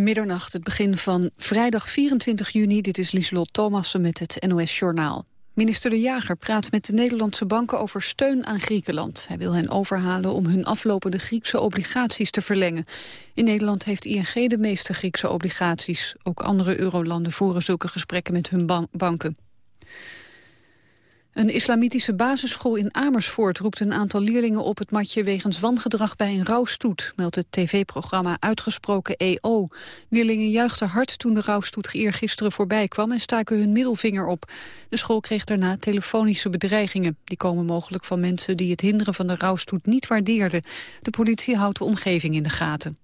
Middernacht, het begin van vrijdag 24 juni. Dit is Lieselot Thomassen met het NOS-journaal. Minister De Jager praat met de Nederlandse banken over steun aan Griekenland. Hij wil hen overhalen om hun aflopende Griekse obligaties te verlengen. In Nederland heeft ING de meeste Griekse obligaties. Ook andere eurolanden voeren zulke gesprekken met hun banken. Een islamitische basisschool in Amersfoort roept een aantal leerlingen op het matje wegens wangedrag bij een rouwstoet, meldt het tv-programma Uitgesproken EO. Leerlingen juichten hard toen de rouwstoet eergisteren voorbij kwam en staken hun middelvinger op. De school kreeg daarna telefonische bedreigingen. Die komen mogelijk van mensen die het hinderen van de rouwstoet niet waardeerden. De politie houdt de omgeving in de gaten.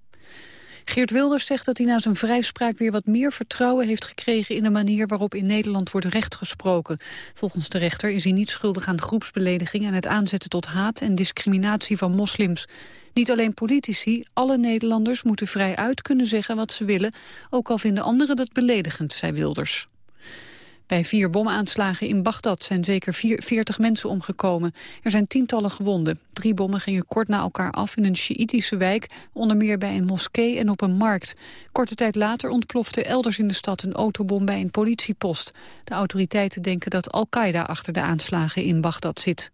Geert Wilders zegt dat hij na zijn vrijspraak weer wat meer vertrouwen heeft gekregen in de manier waarop in Nederland wordt rechtgesproken. Volgens de rechter is hij niet schuldig aan groepsbelediging en het aanzetten tot haat en discriminatie van moslims. Niet alleen politici, alle Nederlanders moeten vrij uit kunnen zeggen wat ze willen, ook al vinden anderen dat beledigend, zei Wilders. Bij vier bomaanslagen in Bagdad zijn zeker 40 mensen omgekomen. Er zijn tientallen gewonden. Drie bommen gingen kort na elkaar af in een Sjiïtische wijk... onder meer bij een moskee en op een markt. Korte tijd later ontplofte elders in de stad een autobom bij een politiepost. De autoriteiten denken dat Al-Qaeda achter de aanslagen in Bagdad zit.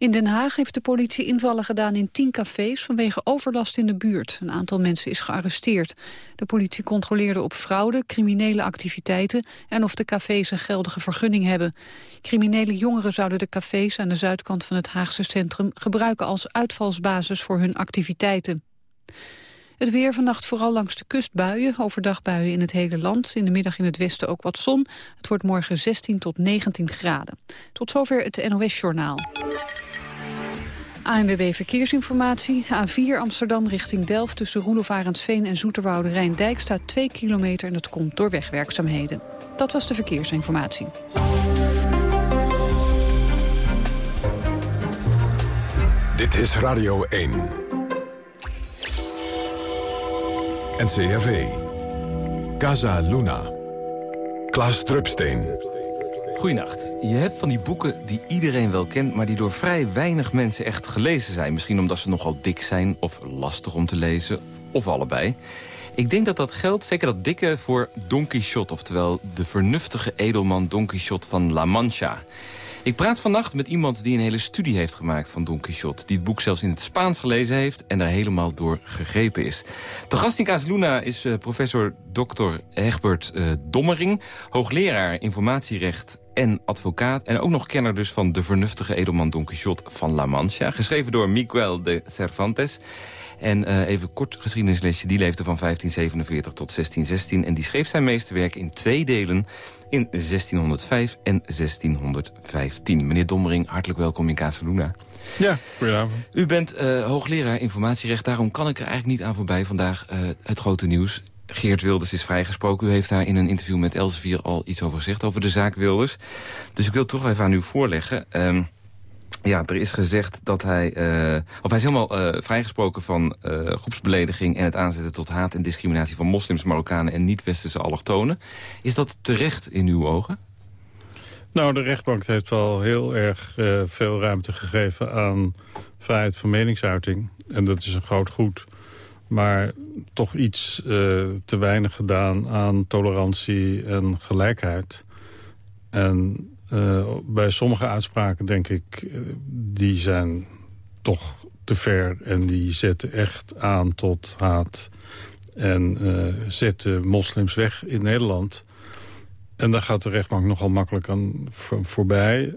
In Den Haag heeft de politie invallen gedaan in tien cafés vanwege overlast in de buurt. Een aantal mensen is gearresteerd. De politie controleerde op fraude, criminele activiteiten en of de cafés een geldige vergunning hebben. Criminele jongeren zouden de cafés aan de zuidkant van het Haagse centrum gebruiken als uitvalsbasis voor hun activiteiten. Het weer vannacht vooral langs de kust buien, overdag buien in het hele land. In de middag in het westen ook wat zon. Het wordt morgen 16 tot 19 graden. Tot zover het NOS-journaal. ANWB Verkeersinformatie. A4 Amsterdam richting Delft tussen Roelof Arendsveen en Zoeterwoude Rijndijk staat 2 kilometer en dat komt door wegwerkzaamheden. Dat was de verkeersinformatie. Dit is Radio 1. NCRV. Casa Luna. Klaas Drupsteen. Goedenacht. Je hebt van die boeken die iedereen wel kent... maar die door vrij weinig mensen echt gelezen zijn. Misschien omdat ze nogal dik zijn of lastig om te lezen, of allebei. Ik denk dat dat geldt, zeker dat dikke, voor Don Quixote... oftewel de vernuftige edelman Don Quixote van La Mancha... Ik praat vannacht met iemand die een hele studie heeft gemaakt van Don Quixote. Die het boek zelfs in het Spaans gelezen heeft en daar helemaal door gegrepen is. Te gast in Luna is uh, professor Dr. Hegbert uh, Dommering. Hoogleraar informatierecht en advocaat. En ook nog kenner dus van de vernuftige edelman Don Quixote van La Mancha. Geschreven door Miguel de Cervantes. En uh, even kort geschiedenislesje. Die leefde van 1547 tot 1616. En die schreef zijn meeste werk in twee delen in 1605 en 1615. Meneer Dommering, hartelijk welkom in Casaluna. Ja, goedenavond. U bent uh, hoogleraar informatierecht. Daarom kan ik er eigenlijk niet aan voorbij vandaag uh, het grote nieuws. Geert Wilders is vrijgesproken. U heeft daar in een interview met Elsevier al iets over gezegd, over de zaak Wilders. Dus ik wil het toch even aan u voorleggen. Um, ja, er is gezegd dat hij... Uh, of hij is helemaal uh, vrijgesproken van uh, groepsbelediging... en het aanzetten tot haat en discriminatie van moslims, Marokkanen... en niet-westerse allochtonen. Is dat terecht in uw ogen? Nou, de rechtbank heeft wel heel erg veel ruimte gegeven... aan vrijheid van meningsuiting. En dat is een groot goed. Maar toch iets te weinig gedaan aan tolerantie en gelijkheid. En uh, bij sommige uitspraken denk ik, uh, die zijn toch te ver... en die zetten echt aan tot haat en zetten moslims weg in Nederland... En daar gaat de rechtbank nogal makkelijk aan voorbij.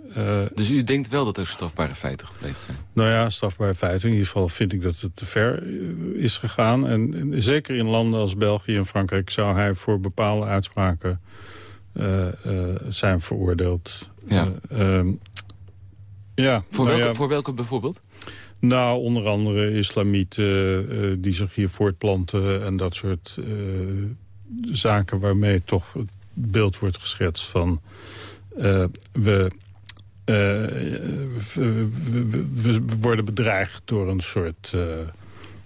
dus u denkt wel dat er strafbare feiten gepleegd zijn? Nou ja, strafbare feiten. In ieder geval vind ik dat het te ver is gegaan. En, en zeker in landen als België en Frankrijk... zou hij voor bepaalde uitspraken uh, zijn veroordeeld. Ja. Uh, ja, voor, nou welke, voor welke bijvoorbeeld? Nou, onder andere islamieten die zich hier voortplanten... en dat soort zaken waarmee toch beeld wordt geschetst van... we, we, we, worden bedreigd door een soort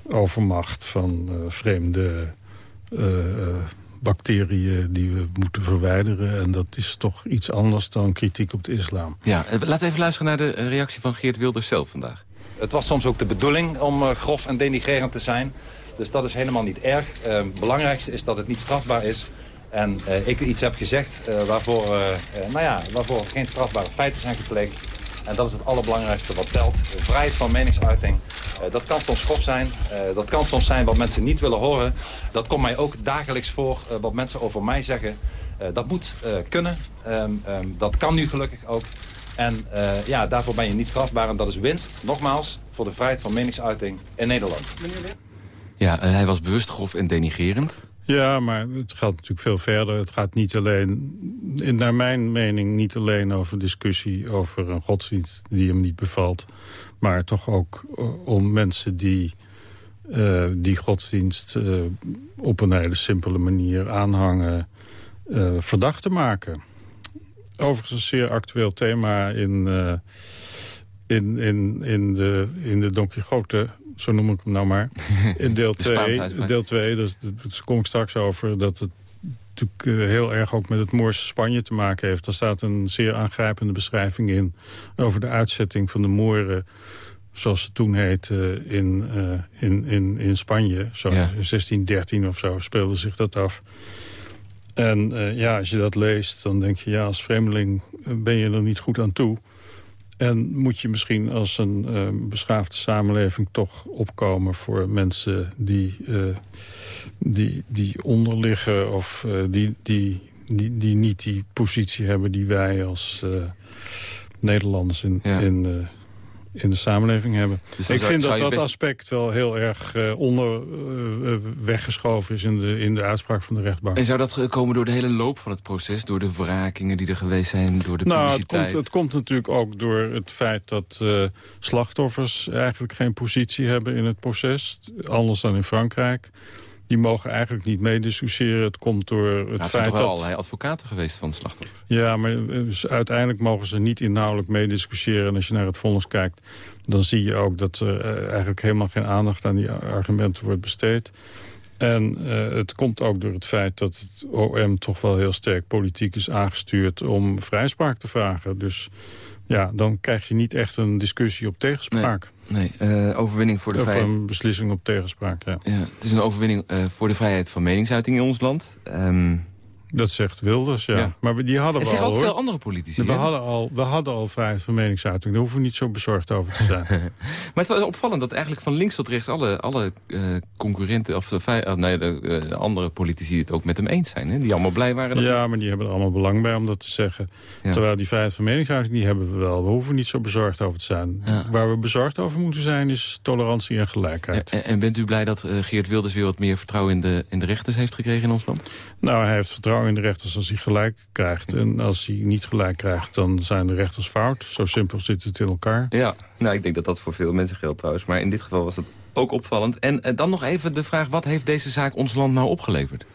overmacht van vreemde bacteriën die we moeten verwijderen. En dat is toch iets anders dan kritiek op de islam. Ja, eh, laten we even luisteren naar de eh, reactie van Geert Wilders zelf vandaag. Het was soms ook de bedoeling om uh, grof en denigrerend te zijn. Dus dat is helemaal niet erg. het belangrijkste is dat het niet strafbaar is. En ik iets heb gezegd waarvoor, nou ja, waarvoor geen strafbare feiten zijn gepleegd. En dat is het allerbelangrijkste wat telt. Vrijheid van meningsuiting. Uh, dat kan soms grof zijn. Uh, dat kan soms zijn wat mensen niet willen horen. Dat komt mij ook dagelijks voor. Uh, wat mensen over mij zeggen. dat moet kunnen. Um, um, dat kan nu gelukkig ook. En ja, daarvoor ben je niet strafbaar. En dat is winst, nogmaals, voor de vrijheid van meningsuiting in Nederland. Ja, hij was bewust grof en denigerend. Ja, maar het gaat natuurlijk veel verder. Het gaat niet alleen, naar mijn mening, niet alleen over discussie over een godsdienst die hem niet bevalt. Maar toch ook eh, om mensen die uh, die godsdienst uh, op een hele simpele manier aanhangen verdacht te maken. Overigens een zeer actueel thema in, in, in, in, de, in de Don Quixote zo noem ik hem nou maar. In deel 2, deel 2 dus, daar kom ik straks over... dat het natuurlijk eh, heel erg ook met het Moorse Spanje te maken heeft. Daar staat een zeer aangrijpende beschrijving in... over de uitzetting van de Mooren zoals ze toen heette, in, uh, in, in, in Spanje. Zo, ja. In 1613 of zo speelde zich dat af. En uh, ja, als je dat leest, dan denk je... ja, als vreemdeling ben je er niet goed aan toe. En moet je misschien als een uh, beschaafde samenleving toch opkomen voor mensen die, uh, die, die onderliggen of uh, die, die, die, die niet die positie hebben die wij als Nederlanders in, ja. in, in de samenleving hebben. Dus ik vind dat dat aspect wel heel erg uh, onder uh, weggeschoven is in de, in de uitspraak van de rechtbank. En zou dat komen door de hele loop van het proces? Door de wrakingen die er geweest zijn, door de nou, publiciteit? Het komt, het komt natuurlijk ook door het feit dat uh, slachtoffers eigenlijk geen positie hebben in het proces. Anders dan in Frankrijk die mogen eigenlijk niet meediscussiëren. Het komt door het nou, feit dat... Er zijn allerlei advocaten geweest van het slachtoffer. Ja, maar dus uiteindelijk mogen ze niet inhoudelijk meediscussiëren. En als je naar het vonnis kijkt, dan zie je ook dat er uh, eigenlijk helemaal geen aandacht aan die argumenten wordt besteed. En uh, het komt ook door het feit dat het OM toch wel heel sterk politiek is aangestuurd om vrijspraak te vragen. Dus ja, dan krijg je niet echt een discussie op tegenspraak. Nee, uh, overwinning voor de of vrijheid. een beslissing op tegenspraak, ja. ja. Het is een overwinning uh, voor de vrijheid van meningsuiting in ons land. Um, dat zegt Wilders, ja. Maar die hadden we al, ook veel andere politici. We hadden, al, we hadden al vrijheid van meningsuiting. Daar hoeven we niet zo bezorgd over te zijn. maar het was opvallend dat eigenlijk van links tot rechts... alle, alle uh, concurrenten, of de, nee, de uh, andere politici het ook met hem eens zijn. Hè? Die allemaal blij waren. Dat ja, maar die hebben er allemaal belang bij om dat te zeggen. Ja. Terwijl die vrijheid van meningsuiting, die hebben we wel. We hoeven niet zo bezorgd over te zijn. Ja. Waar we bezorgd over moeten zijn, is tolerantie en gelijkheid. En, en bent u blij dat uh, Geert Wilders weer wat meer vertrouwen in de, in de rechters heeft gekregen in ons land? Nou, hij heeft vertrouwen in de rechters als hij gelijk krijgt. En als hij niet gelijk krijgt, dan zijn de rechters fout. Zo simpel zit het in elkaar. Ja, nou, ik denk dat dat voor veel mensen geldt trouwens. Maar in dit geval was het ook opvallend. En uh, dan nog even de vraag, wat heeft deze zaak ons land nou opgeleverd?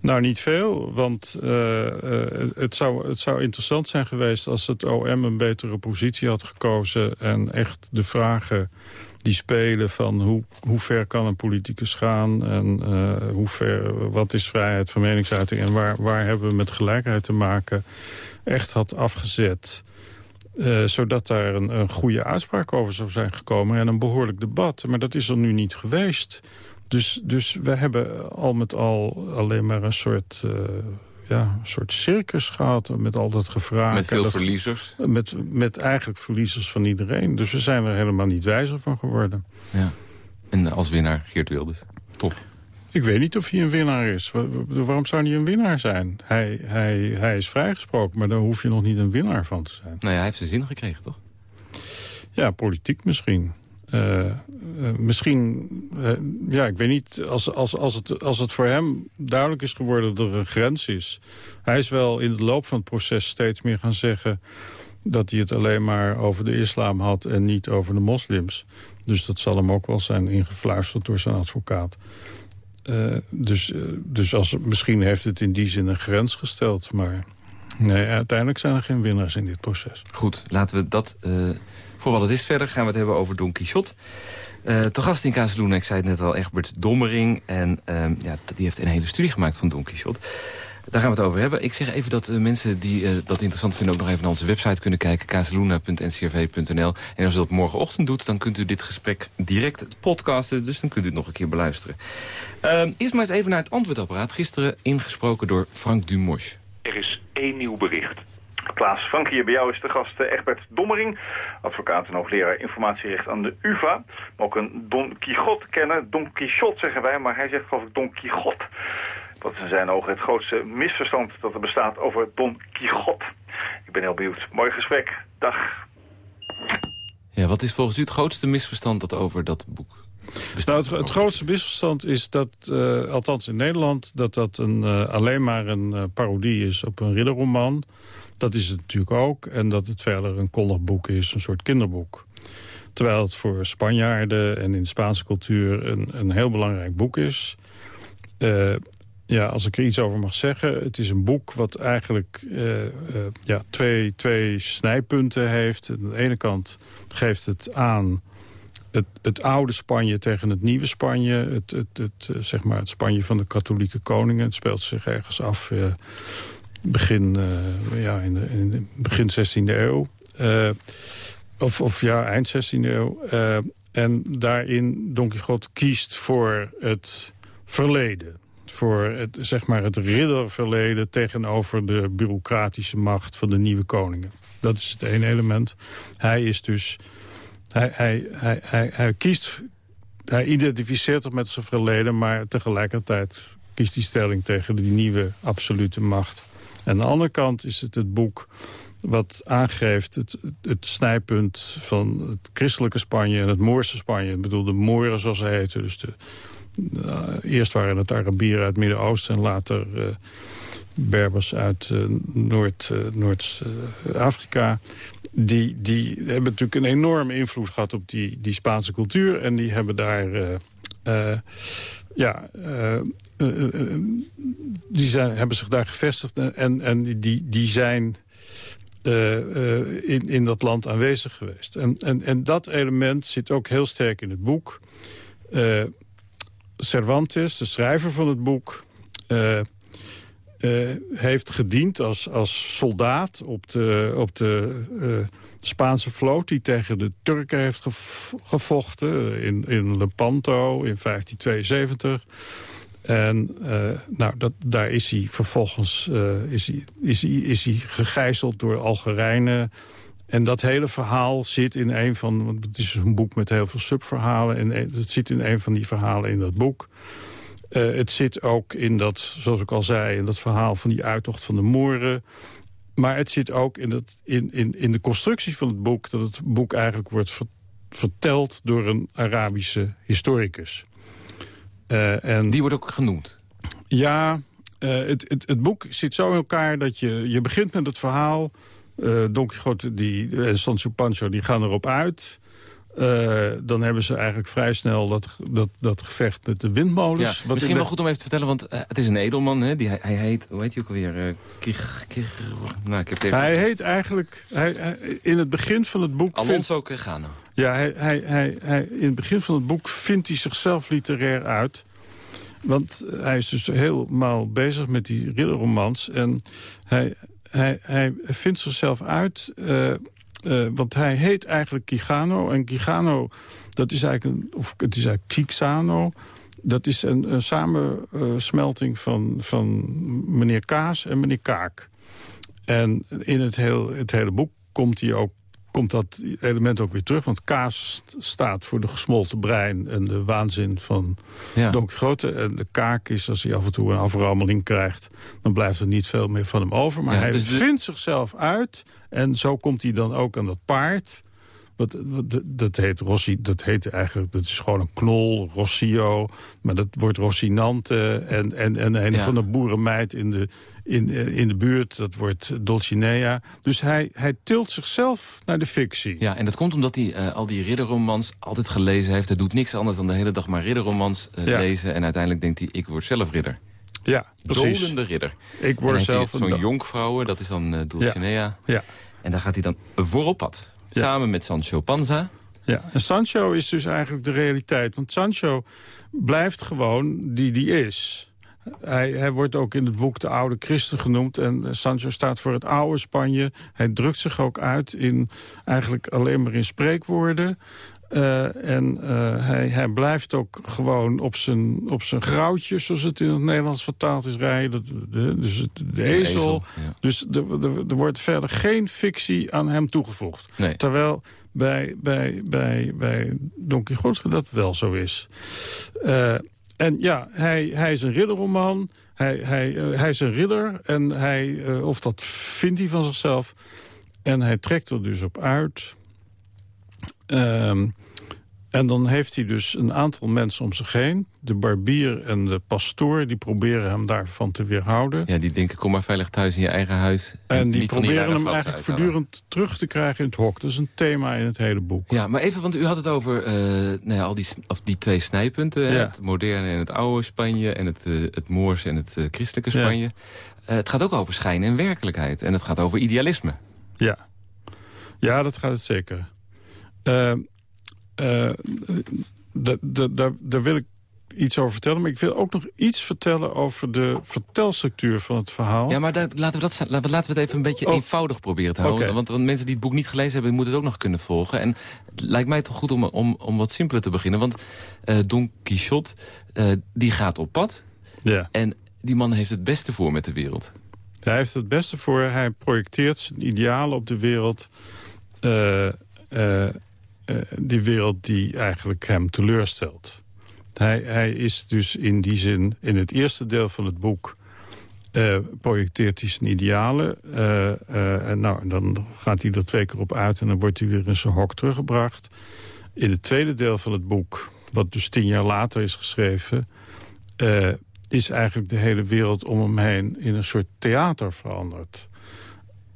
Nou, niet veel, want uh, uh, het, zou, het zou interessant zijn geweest... als het OM een betere positie had gekozen... en echt de vragen die spelen van hoe, hoe ver kan een politicus gaan... en uh, hoe ver, wat is vrijheid van meningsuiting... en waar, waar hebben we met gelijkheid te maken... echt had afgezet... Uh, zodat daar een, een goede uitspraak over zou zijn gekomen... en een behoorlijk debat. Maar dat is er nu niet geweest. Dus, dus we hebben al met al alleen maar een soort... Uh, ja, een soort circus gehad met al dat gevraagd. Met veel verliezers? Met, met eigenlijk verliezers van iedereen. Dus we zijn er helemaal niet wijzer van geworden. Ja. En als winnaar Geert Wilders. Top. Ik weet niet of hij een winnaar is. Waarom zou hij een winnaar zijn? Hij, hij, hij is vrijgesproken, maar daar hoef je nog niet een winnaar van te zijn. Nou ja, hij heeft zijn zin gekregen, toch? Ja, politiek misschien. Uh, uh, misschien, uh, ja, ik weet niet, als, als, als, het, als het voor hem duidelijk is geworden dat er een grens is. Hij is wel in de loop van het proces steeds meer gaan zeggen dat hij het alleen maar over de islam had en niet over de moslims. Dus dat zal hem ook wel zijn ingefluisterd door zijn advocaat. dus dus als, misschien heeft het in die zin een grens gesteld, maar nee, uiteindelijk zijn er geen winnaars in dit proces. Goed, laten we dat voor wat het is verder gaan we het hebben over Don Quixote. Uh, te gast in Kazeloen, ik zei het net al, Egbert Dommering. En uh, ja, die heeft een hele studie gemaakt van Don Quixote. Daar gaan we het over hebben. Ik zeg even dat uh, mensen die uh, dat interessant vinden... ook nog even naar onze website kunnen kijken. kazeluna.ncrv.nl En als u dat morgenochtend doet... dan kunt u dit gesprek direct podcasten. Dus dan kunt u het nog een keer beluisteren. Uh, eerst maar eens even naar het antwoordapparaat. Gisteren ingesproken door Frank Dumosch. Er is één nieuw bericht. Klaas Frank, hier bij jou is de gast Egbert Dommering, advocaat en hoogleraar informatierecht aan de UvA. Maar ook een Don Quixote kennen. Don Quixote zeggen wij, maar hij zegt geloof ik Don Quixote. Dat is in zijn ogen het grootste misverstand dat er bestaat over Don Quixote. Ik ben heel benieuwd. Mooi gesprek. Dag. Ja, wat is volgens u het grootste misverstand dat over dat boek nou, het, het, grootste misverstand is dat, uh, althans in Nederland... dat dat een, uh, alleen maar een uh, parodie is op een ridderroman. Dat is het natuurlijk ook. En dat het verder een kolligboek is, een soort kinderboek. Terwijl het voor Spanjaarden en in de Spaanse cultuur een, een heel belangrijk boek is. Ja, als ik er iets over mag zeggen. Het is een boek wat eigenlijk ja, twee, twee snijpunten heeft. Aan de ene kant geeft het aan het, het oude Spanje tegen het nieuwe Spanje. Het, het, het, zeg maar het Spanje van de katholieke koningen. Het speelt zich ergens af begin, uh, ja, in, de, in begin 16e eeuw. Of, of ja, eind 16e eeuw. En daarin Don Quixote kiest voor het verleden. Voor het, zeg maar het ridderverleden tegenover de bureaucratische macht van de nieuwe koningen. Dat is het ene element. Hij is dus... Hij, hij, hij, hij, kiest... Hij identificeert zich met zijn verleden, maar tegelijkertijd kiest hij stelling tegen die nieuwe absolute macht. En aan de andere kant is het het boek wat aangeeft het, het snijpunt van het christelijke Spanje en het Moorse Spanje. Ik bedoel, de Mooren zoals ze heten. Dus de, uh, eerst waren het Arabieren uit het Midden-Oosten en later uh, Berbers uit uh, Noord-Afrika. Noord, die, die hebben natuurlijk een enorme invloed gehad op die, die Spaanse cultuur. En die hebben daar ja, uh, uh, die zijn, hebben zich daar gevestigd en, en die, die zijn in, in dat land aanwezig geweest. En, en, en dat element zit ook heel sterk in het boek. Cervantes, de schrijver van het boek... heeft gediend als, als soldaat op de, op de Spaanse vloot die tegen de Turken heeft gevochten in, in Lepanto in 1572. En uh, nou, dat, daar is hij vervolgens is hij, is hij, is hij gegijzeld door Algerijnen. En dat hele verhaal zit in een van... want het is een boek met heel veel subverhalen... en het zit in een van die verhalen in dat boek. Uh, het zit ook in dat, zoals ik al zei... in dat verhaal van die uittocht van de Moeren. Maar het zit ook in, het, in, in, in de constructie van het boek... dat het boek eigenlijk wordt verteld door een Arabische historicus. Uh, en, Die wordt ook genoemd? Ja, uh, het, het, het boek zit zo in elkaar dat je, je begint met het verhaal... Uh, Don Quixote die, en Sancho Pancho die gaan erop uit... Uh, dan hebben ze eigenlijk vrij snel dat, dat, dat gevecht met de windmolens. Ja, misschien wel goed om even te vertellen, want uh, het is een edelman. Hè? Die, hij, hij heet, hoe heet hij ook alweer? Uh, nou, ik heb even... Hij heet eigenlijk, hij, hij, in het begin van het boek... Alonso vindt, Quijano. Ja, hij, hij, hij, hij, in het begin van het boek vindt hij zichzelf literair uit. Want hij is dus helemaal bezig met die ridderromans. En hij, hij, hij vindt zichzelf uit... Uh, want hij heet eigenlijk Kigano. En Kigano, dat is eigenlijk een, of het is eigenlijk Kixano. Dat is een, een samensmelting van, van meneer Kaas en meneer Kaak. En in het, heel, het hele boek komt hij ook komt dat element ook weer terug. Want kaas staat voor de gesmolten brein en de waanzin van ja. Don Quixote. En de kaak is, als hij af en toe een aframmeling krijgt... dan blijft er niet veel meer van hem over. Maar ja, hij dus vindt zichzelf uit. En zo komt hij dan ook aan dat paard... Wat, wat, dat heet Rossi, dat heet eigenlijk, dat is gewoon een knol, Rossio. Maar dat wordt Rossinante. En, en, en een ja. van de boerenmeid in de, in, in de buurt, dat wordt Dulcinea. Dus hij, hij tilt zichzelf naar de fictie. Ja, en dat komt omdat hij uh, al die ridderromans altijd gelezen heeft. Hij doet niks anders dan de hele dag maar ridderromans uh, ja. lezen. En uiteindelijk denkt hij, ik word zelf ridder. Ja, precies. Dolende ridder. Ik word zelf Zo'n jonkvrouwen, dat is dan uh, Dulcinea. Ja. ja. En daar gaat hij dan voor op pad. Samen met Sancho Panza. Ja, en Sancho is dus eigenlijk de realiteit. Want Sancho blijft gewoon die die is. Hij, hij wordt ook in het boek de oude christen genoemd. En Sancho staat voor het oude Spanje. Hij drukt zich ook uit in eigenlijk alleen maar in spreekwoorden. Uh, en uh, hij, hij blijft ook gewoon op zijn, op zijn grauwtje, zoals het in het Nederlands vertaald is, rijden. De, dus de, de ezel. ezel ja. Dus er, er wordt verder geen fictie aan hem toegevoegd. Nee. Terwijl bij, bij, bij, bij Don Quixote dat wel zo is. Uh, en ja, hij, hij is een ridderroman. Hij, hij, hij is een ridder. En hij, of dat vindt hij van zichzelf. En hij trekt er dus op uit... Um, en dan heeft hij dus een aantal mensen om zich heen. De barbier en de pastoor, die proberen hem daarvan te weerhouden. Ja, die denken, kom maar veilig thuis in je eigen huis. En, en die proberen hem eigenlijk voortdurend terug te krijgen in het hok. Dat is een thema in het hele boek. Ja, maar even, want u had het over uh, nou ja, al die, of die twee snijpunten. Ja. Het moderne en het oude Spanje. En het, uh, het Moorse en het uh, christelijke Spanje. Ja. het gaat ook over schijn en werkelijkheid. En het gaat over idealisme. Ja, ja dat gaat het zeker. Uh, uh, daar wil ik iets over vertellen. Maar ik wil ook nog iets vertellen over de vertelstructuur van het verhaal. Ja, maar laten, we dat, laten we het even een beetje oh. eenvoudig proberen te houden. Okay. Want, want, mensen die het boek niet gelezen hebben, moeten het ook nog kunnen volgen. En het lijkt mij toch goed om, om, om wat simpeler te beginnen. Want uh, Don Quixote, uh, die gaat op pad. Ja. En die man heeft het beste voor met de wereld. Hij heeft het beste voor. Hij projecteert zijn idealen op de wereld... Uh, die wereld die eigenlijk hem teleurstelt. Hij, hij is dus in die zin, in het eerste deel van het boek... Uh, projecteert hij zijn idealen. Uh, en nou, dan gaat hij er twee keer op uit... en dan wordt hij weer in zijn hok teruggebracht. In het tweede deel van het boek, wat dus tien jaar later is geschreven... is eigenlijk de hele wereld om hem heen in een soort theater veranderd.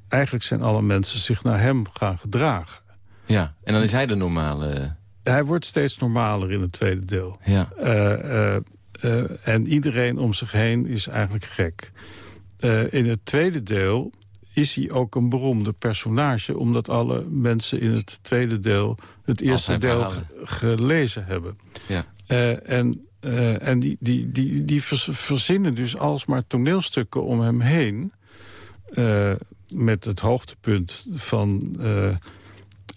Eigenlijk zijn alle mensen zich naar hem gaan gedragen. Ja, en dan is hij de normale... Hij wordt steeds normaler in het tweede deel. Ja. Uh, uh, uh, en iedereen om zich heen is eigenlijk gek. in het tweede deel is hij ook een beroemde personage... omdat alle mensen in het tweede deel het eerste deel gelezen hebben. Ja. en en die, die, die, die verzinnen dus alsmaar toneelstukken om hem heen... met het hoogtepunt van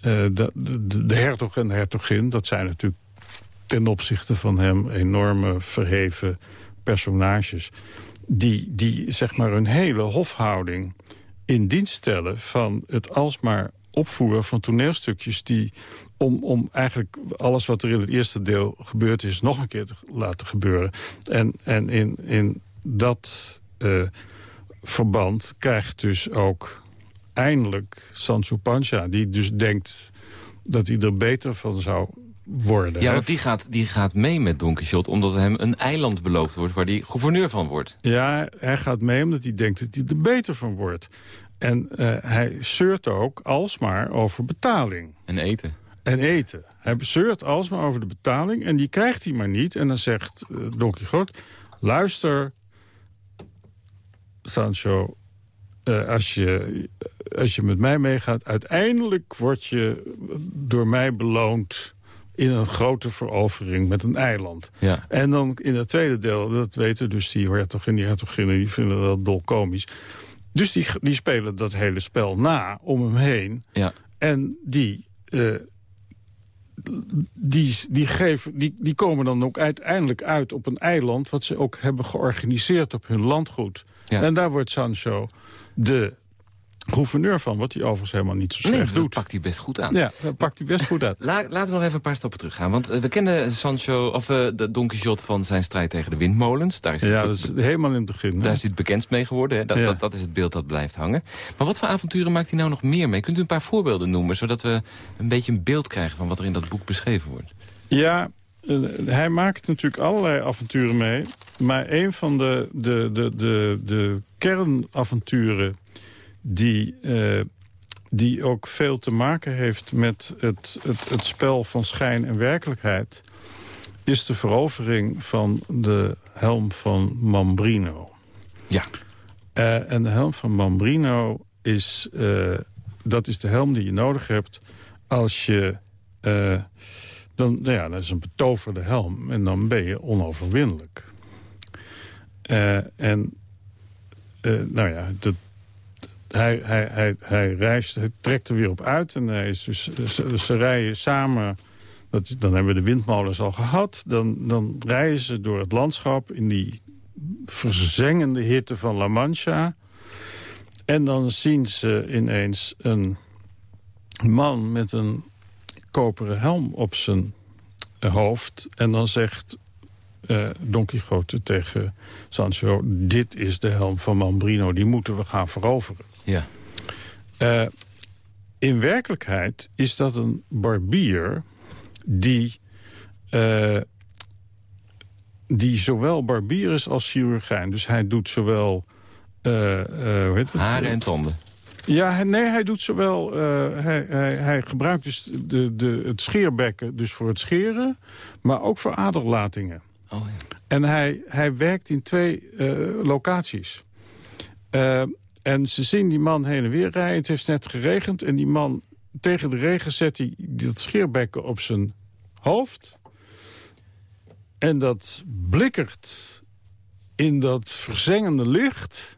de, de, de, hertog en de hertogin, dat zijn natuurlijk ten opzichte van hem enorme verheven personages... die, die zeg maar hun hele hofhouding in dienst stellen van het alsmaar opvoeren van toneelstukjes... die om, om eigenlijk alles wat er in het eerste deel gebeurd is... nog een keer te laten gebeuren. En, en in, in dat uh, verband krijgt dus ook eindelijk Sancho Pancha... die dus denkt dat hij er beter van zou worden. Ja, want die gaat, die gaat mee met Don Quixote... omdat hem een eiland beloofd wordt waar hij gouverneur van wordt. Ja, hij gaat mee omdat hij denkt dat hij er beter van wordt. En uh, hij zeurt ook alsmaar over betaling. En eten. En eten. Hij zeurt alsmaar over de betaling en die krijgt hij maar niet. En dan zegt uh, Don Quixote... luister, Sancho, uh, als, je, als je met mij meegaat... uiteindelijk word je door mij beloond in een grote verovering met een eiland. Ja. En dan in het tweede deel, dat weten dus die hertog en die hertoginnen... die vinden dat dolkomisch. Dus die, die spelen dat hele spel na om hem heen. Ja. En die... Uh, die, die, geven, die, die komen dan ook uiteindelijk uit op een eiland... wat ze ook hebben georganiseerd op hun landgoed. Ja. En daar wordt Sancho de gouverneur van, wat hij overigens helemaal niet zo slecht nee, doet. pakt hij best goed aan. Ja, dat pakt hij best goed aan. La, laten we nog even een paar stappen teruggaan. Want uh, we kennen Sancho, of uh, de Don Quixote van zijn strijd tegen de windmolens. Daar is ja, dat is helemaal in het begin. Daar is hij het bekendst mee geworden. Hè? Dat, ja. dat, dat, is het beeld dat blijft hangen. Maar wat voor avonturen maakt hij nou nog meer mee? Kunt u een paar voorbeelden noemen, zodat we een beetje een beeld krijgen... van wat er in dat boek beschreven wordt? Ja, uh, hij maakt natuurlijk allerlei avonturen mee. Maar een van de, de, de, de, de kernavonturen die, uh, die ook veel te maken heeft met het, het, het spel van schijn en werkelijkheid... is de verovering van de helm van Mambrino. Ja. Uh, en de helm van Mambrino is, uh, dat is de helm die je nodig hebt als je... dan, nou ja, dat is een betoverde helm en dan ben je onoverwinnelijk. en nou ja, dat, hij, hij, reist, hij trekt er weer op uit. En hij is dus, ze, ze rijden samen, dat, dan hebben we de windmolens al gehad. Dan, dan rijden ze door het landschap in die verzengende hitte van La Mancha. En dan zien ze ineens een man met een koperen helm op zijn hoofd. En dan zegt uh, Don Quixote tegen Sancho... dit is de helm van Mambrino, die moeten we gaan veroveren. Ja. Uh, in werkelijkheid is dat een barbier die, uh, die zowel barbier is als chirurgijn. Dus hij doet zowel... hoe heet het? Haren en tanden. Ja, nee, hij doet zowel... hij, hij, hij, gebruikt dus de, de, het scheerbekken dus voor het scheren... maar ook voor aderlatingen. Oh, ja. En hij, hij werkt in twee uh, locaties. Uh, en ze zien die man heen en weer rijden. Het heeft net geregend. En die man, tegen de regen zet hij dat scheerbekken op zijn hoofd. En dat blikkert in dat verzengende licht.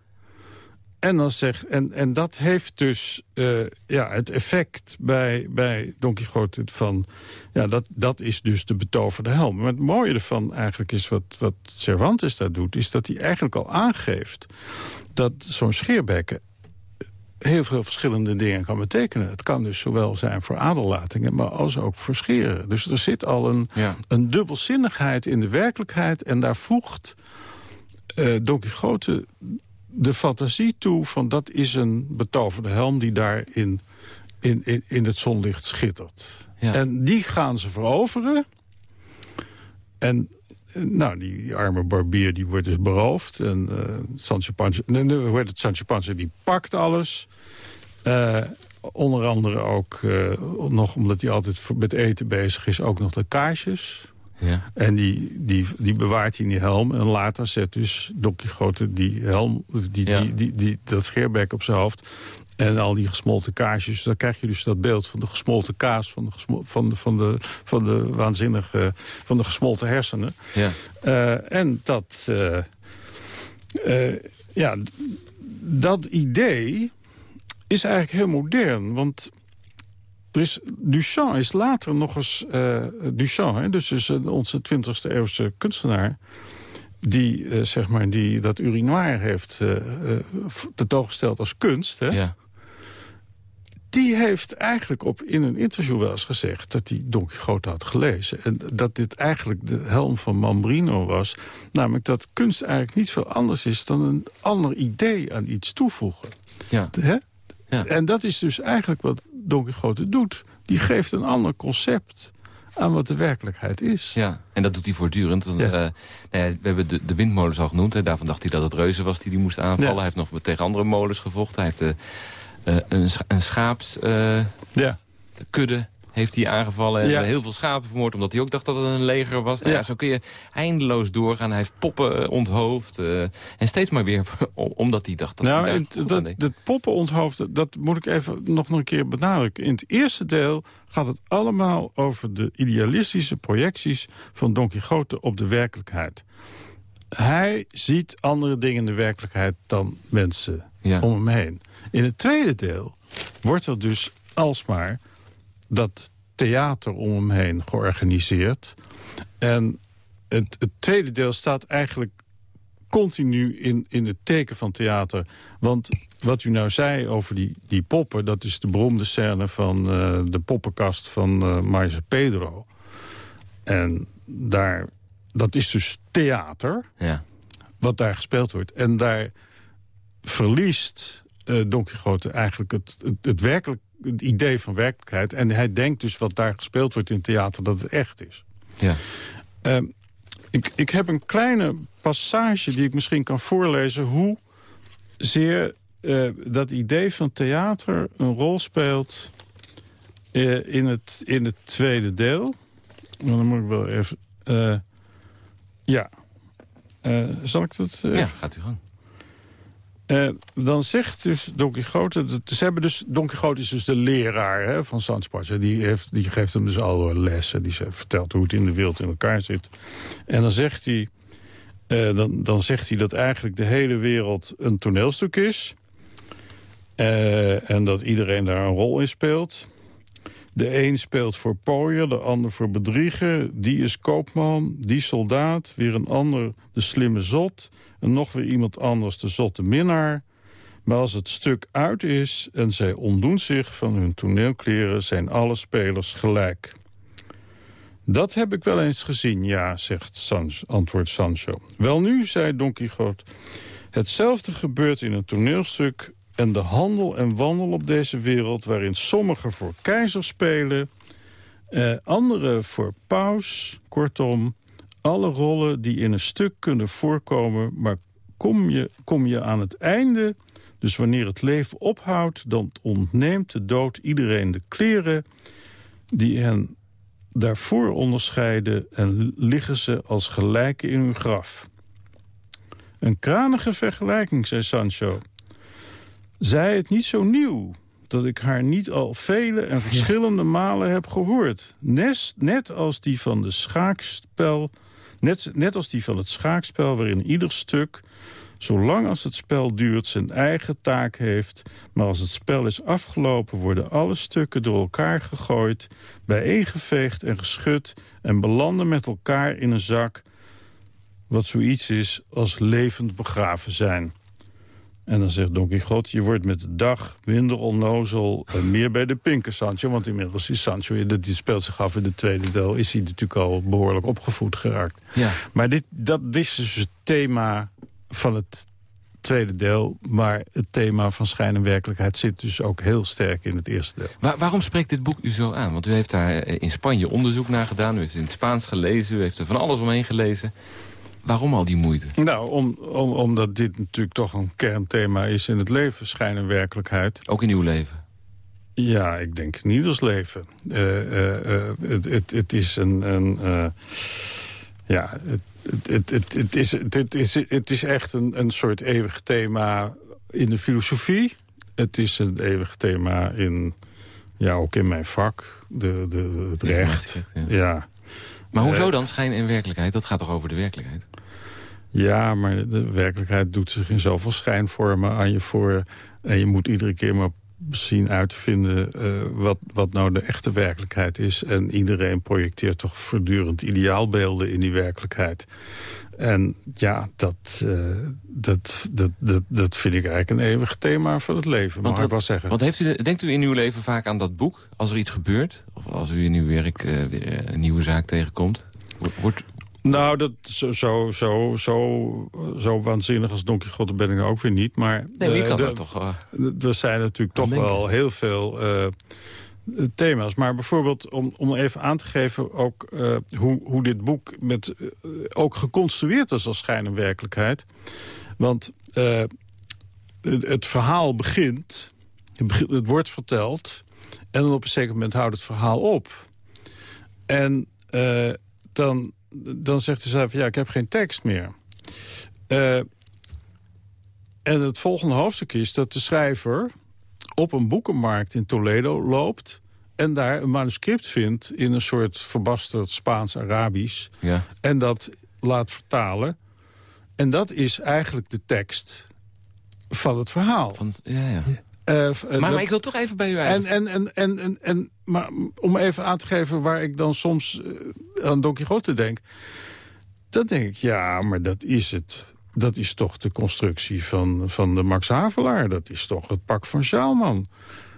En, dan zeg, en, en dat heeft dus uh, ja, het effect bij, bij Don Quixote van... Ja, dat, dat is dus de betoverde helm. Maar het mooie ervan eigenlijk is wat, wat Cervantes daar doet... is dat hij eigenlijk al aangeeft dat zo'n scheerbekken heel veel verschillende dingen kan betekenen. Het kan dus zowel zijn voor adellatingen, maar als ook voor scheren. Dus er zit al een, Ja. een dubbelzinnigheid in de werkelijkheid... en daar voegt uh, Don Quixote de fantasie toe van dat is een betoverde helm... die daar in, in, in, in het zonlicht schittert. Ja. En die gaan ze veroveren. En eh, nou, die arme barbier die wordt dus beroofd. En uh, Sancho Panza, nee, nee, hoe heet het? Sancho Panza die pakt alles. Uh, onder andere ook, uh, nog omdat hij altijd met eten bezig is... ook nog de kaarsjes. Ja. En die, die, die bewaart hij in die helm. En later zet dus Don Quixote die helm, die, Ja. die, die, die, dat scheerbek op zijn hoofd. En al die gesmolten kaarsjes. Dan krijg je dus dat beeld van de gesmolten kaas... van de, gesmol, van de, van de, van de waanzinnige... van de gesmolten hersenen. Ja. Uh, en dat... Uh, uh, ja, dat idee is eigenlijk heel modern. Want is, Duchamp is later nog eens... Uh, Duchamp, hè, dus is onze 20e eeuwse kunstenaar... die, uh, zeg maar, die dat urinoir heeft uh, tentoongesteld als kunst... Hè, ja. die heeft eigenlijk op, in een interview wel eens gezegd... dat hij Don Quixote had gelezen. En dat dit eigenlijk de helm van Mambrino was. Namelijk dat kunst eigenlijk niet veel anders is... dan een ander idee aan iets toevoegen. Ja. Hè? Ja. En dat is dus eigenlijk wat Don Quixote doet. Die geeft een ander concept aan wat de werkelijkheid is. Ja, en dat doet hij voortdurend. Want, Ja. uh, nou ja, we hebben de, de windmolens al genoemd. Hè. Daarvan dacht hij dat het reuzen was die hij moest aanvallen. Hij heeft nog tegen andere molens gevochten. Hij heeft uh, uh, een, scha een schaapskudde Ja. Heeft hij aangevallen. En Ja. heel veel schapen vermoord, omdat hij ook dacht dat het een leger was. Nou Ja. zo kun je eindeloos doorgaan. Hij heeft poppen eh, onthoofd. eh, en steeds maar weer, omdat hij dacht dat nou, hij daar dat, dat poppenonthoofd, dat moet ik even nog een keer benadrukken. In het eerste deel gaat het allemaal over de idealistische projecties van Don Quixote op de werkelijkheid. Hij ziet andere dingen in de werkelijkheid dan mensen Ja. om hem heen. In het tweede deel wordt er dus alsmaar dat theater om hem heen georganiseerd. En het, het tweede deel staat eigenlijk continu in, in het teken van theater. Want wat u nou zei over die, die poppen... dat is de beroemde scène van eh, de poppenkast van Marze Pedro. En daar, dat is dus theater Ja. wat daar gespeeld wordt. En daar verliest uh, Don Quixote eigenlijk het, het, het, werkelijk, het idee van werkelijkheid. En hij denkt dus wat daar gespeeld wordt in theater dat het echt is. Ja. Uh, ik, ik heb een kleine passage die ik misschien kan voorlezen... hoe zeer uh, dat idee van theater een rol speelt uh, in, het, in het tweede deel. Maar dan moet ik wel even... Uh, ja. Zal ik dat... ja, gaat u gang. Uh, dan zegt dus Don Quixote... Ze hebben dus, Don Quixote is dus de leraar hè, van Sancho. Die, die geeft hem dus al lessen. Die vertelt hoe het in de wereld in elkaar zit. En dan zegt hij... Uh, dan, dan zegt hij dat eigenlijk de hele wereld een toneelstuk is. Uh, en dat iedereen daar een rol in speelt. De een speelt voor pooier, de ander voor bedriegen. Die is koopman, die soldaat. Weer een ander de slimme zot. En nog weer iemand anders de zotte minnaar. Maar als het stuk uit is en zij ontdoen zich van hun toneelkleren... zijn alle spelers gelijk. Dat heb ik wel eens gezien, ja, zegt Sans, antwoordt Sancho. Wel nu, zei Don Quixote, hetzelfde gebeurt in een toneelstuk... en de handel en wandel op deze wereld... waarin sommigen voor keizer spelen, eh, anderen voor paus. Kortom, alle rollen die in een stuk kunnen voorkomen... maar kom je, kom je aan het einde... dus wanneer het leven ophoudt, dan ontneemt de dood iedereen de kleren... die hen daarvoor onderscheiden en liggen ze als gelijken in hun graf. Een kranige vergelijking, zei Sancho. Zij het niet zo nieuw dat ik haar niet al vele en verschillende malen heb gehoord. Net, net als die van de schaakspel, net, net als die van het schaakspel waarin ieder stuk zolang als het spel duurt zijn eigen taak heeft. Maar als het spel is afgelopen worden alle stukken door elkaar gegooid... bijeengeveegd en geschud en belanden met elkaar in een zak... wat zoiets is als levend begraven zijn. En dan zegt Don Quixote, je wordt met de dag minder onnozel... en meer bij de pinken, Sancho. Want inmiddels is Sancho, die speelt zich af in de tweede deel... is hij natuurlijk al behoorlijk opgevoed geraakt. Ja. Maar dit, dat is dus het thema van het tweede deel. Maar het thema van schijn en werkelijkheid zit dus ook heel sterk in het eerste deel. waarom spreekt dit boek u zo aan? Want u heeft daar eh, in Spanje onderzoek naar gedaan. U heeft het in het Spaans gelezen. U heeft er van alles omheen gelezen. Waarom al die moeite? Nou, om, om, omdat dit natuurlijk toch een kernthema is in het leven, schijn en werkelijkheid. Ook in uw leven? Ja, ik denk in ieders leven. Uh, uh, het, het, is een... een ja, het, is, het, is, het is echt een, een soort eeuwig thema in de filosofie. Het is een eeuwig thema in, ja, ook in mijn vak, de, de, het recht. Ja. Maar hoezo eh, dan schijn en werkelijkheid? Dat gaat toch over de werkelijkheid? Ja, maar de werkelijkheid doet zich in zoveel schijnvormen aan je voor. En je moet iedere keer maar zien uit te vinden uh, wat, wat nou de echte werkelijkheid is. En iedereen projecteert toch voortdurend ideaalbeelden in die werkelijkheid. En ja, dat, uh, dat, dat, dat, dat vind ik eigenlijk een eeuwig thema van het leven, mag ik wel zeggen. Want heeft u, denkt u in uw leven vaak aan dat boek, als er iets gebeurt? Of als u in uw werk uh, weer een nieuwe zaak tegenkomt? Wordt, nou, dat, zo, zo, zo, zo, zo waanzinnig als Don Quixote ben ik nou ook weer niet. Maar nee, wie kan dat toch? Uh, er zijn natuurlijk toch wel heel veel uh, thema's. Maar bijvoorbeeld, om, om even aan te geven... ook uh, hoe, hoe dit boek met, ook geconstrueerd is als schijn en werkelijkheid. Want het, het, verhaal begint, het wordt verteld... en dan op een zeker moment houdt het verhaal op. En dan dan zegt de schrijver, ja, ik heb geen tekst meer. Uh, en het volgende hoofdstuk is dat de schrijver op een boekenmarkt in Toledo loopt... en daar een manuscript vindt in een soort verbasterd Spaans-Arabisch... Ja. en dat laat vertalen. En dat is eigenlijk de tekst van het verhaal. Van, ja, ja. Uh, maar, maar, ik wil toch even bij u en, en, en, en, en, maar om even aan te geven waar ik dan soms uh, aan Don Quixote denk... dan denk ik, ja, maar dat is het. Dat is toch de constructie van, van de Max Havelaar. Dat is toch het pak van Sjaalman.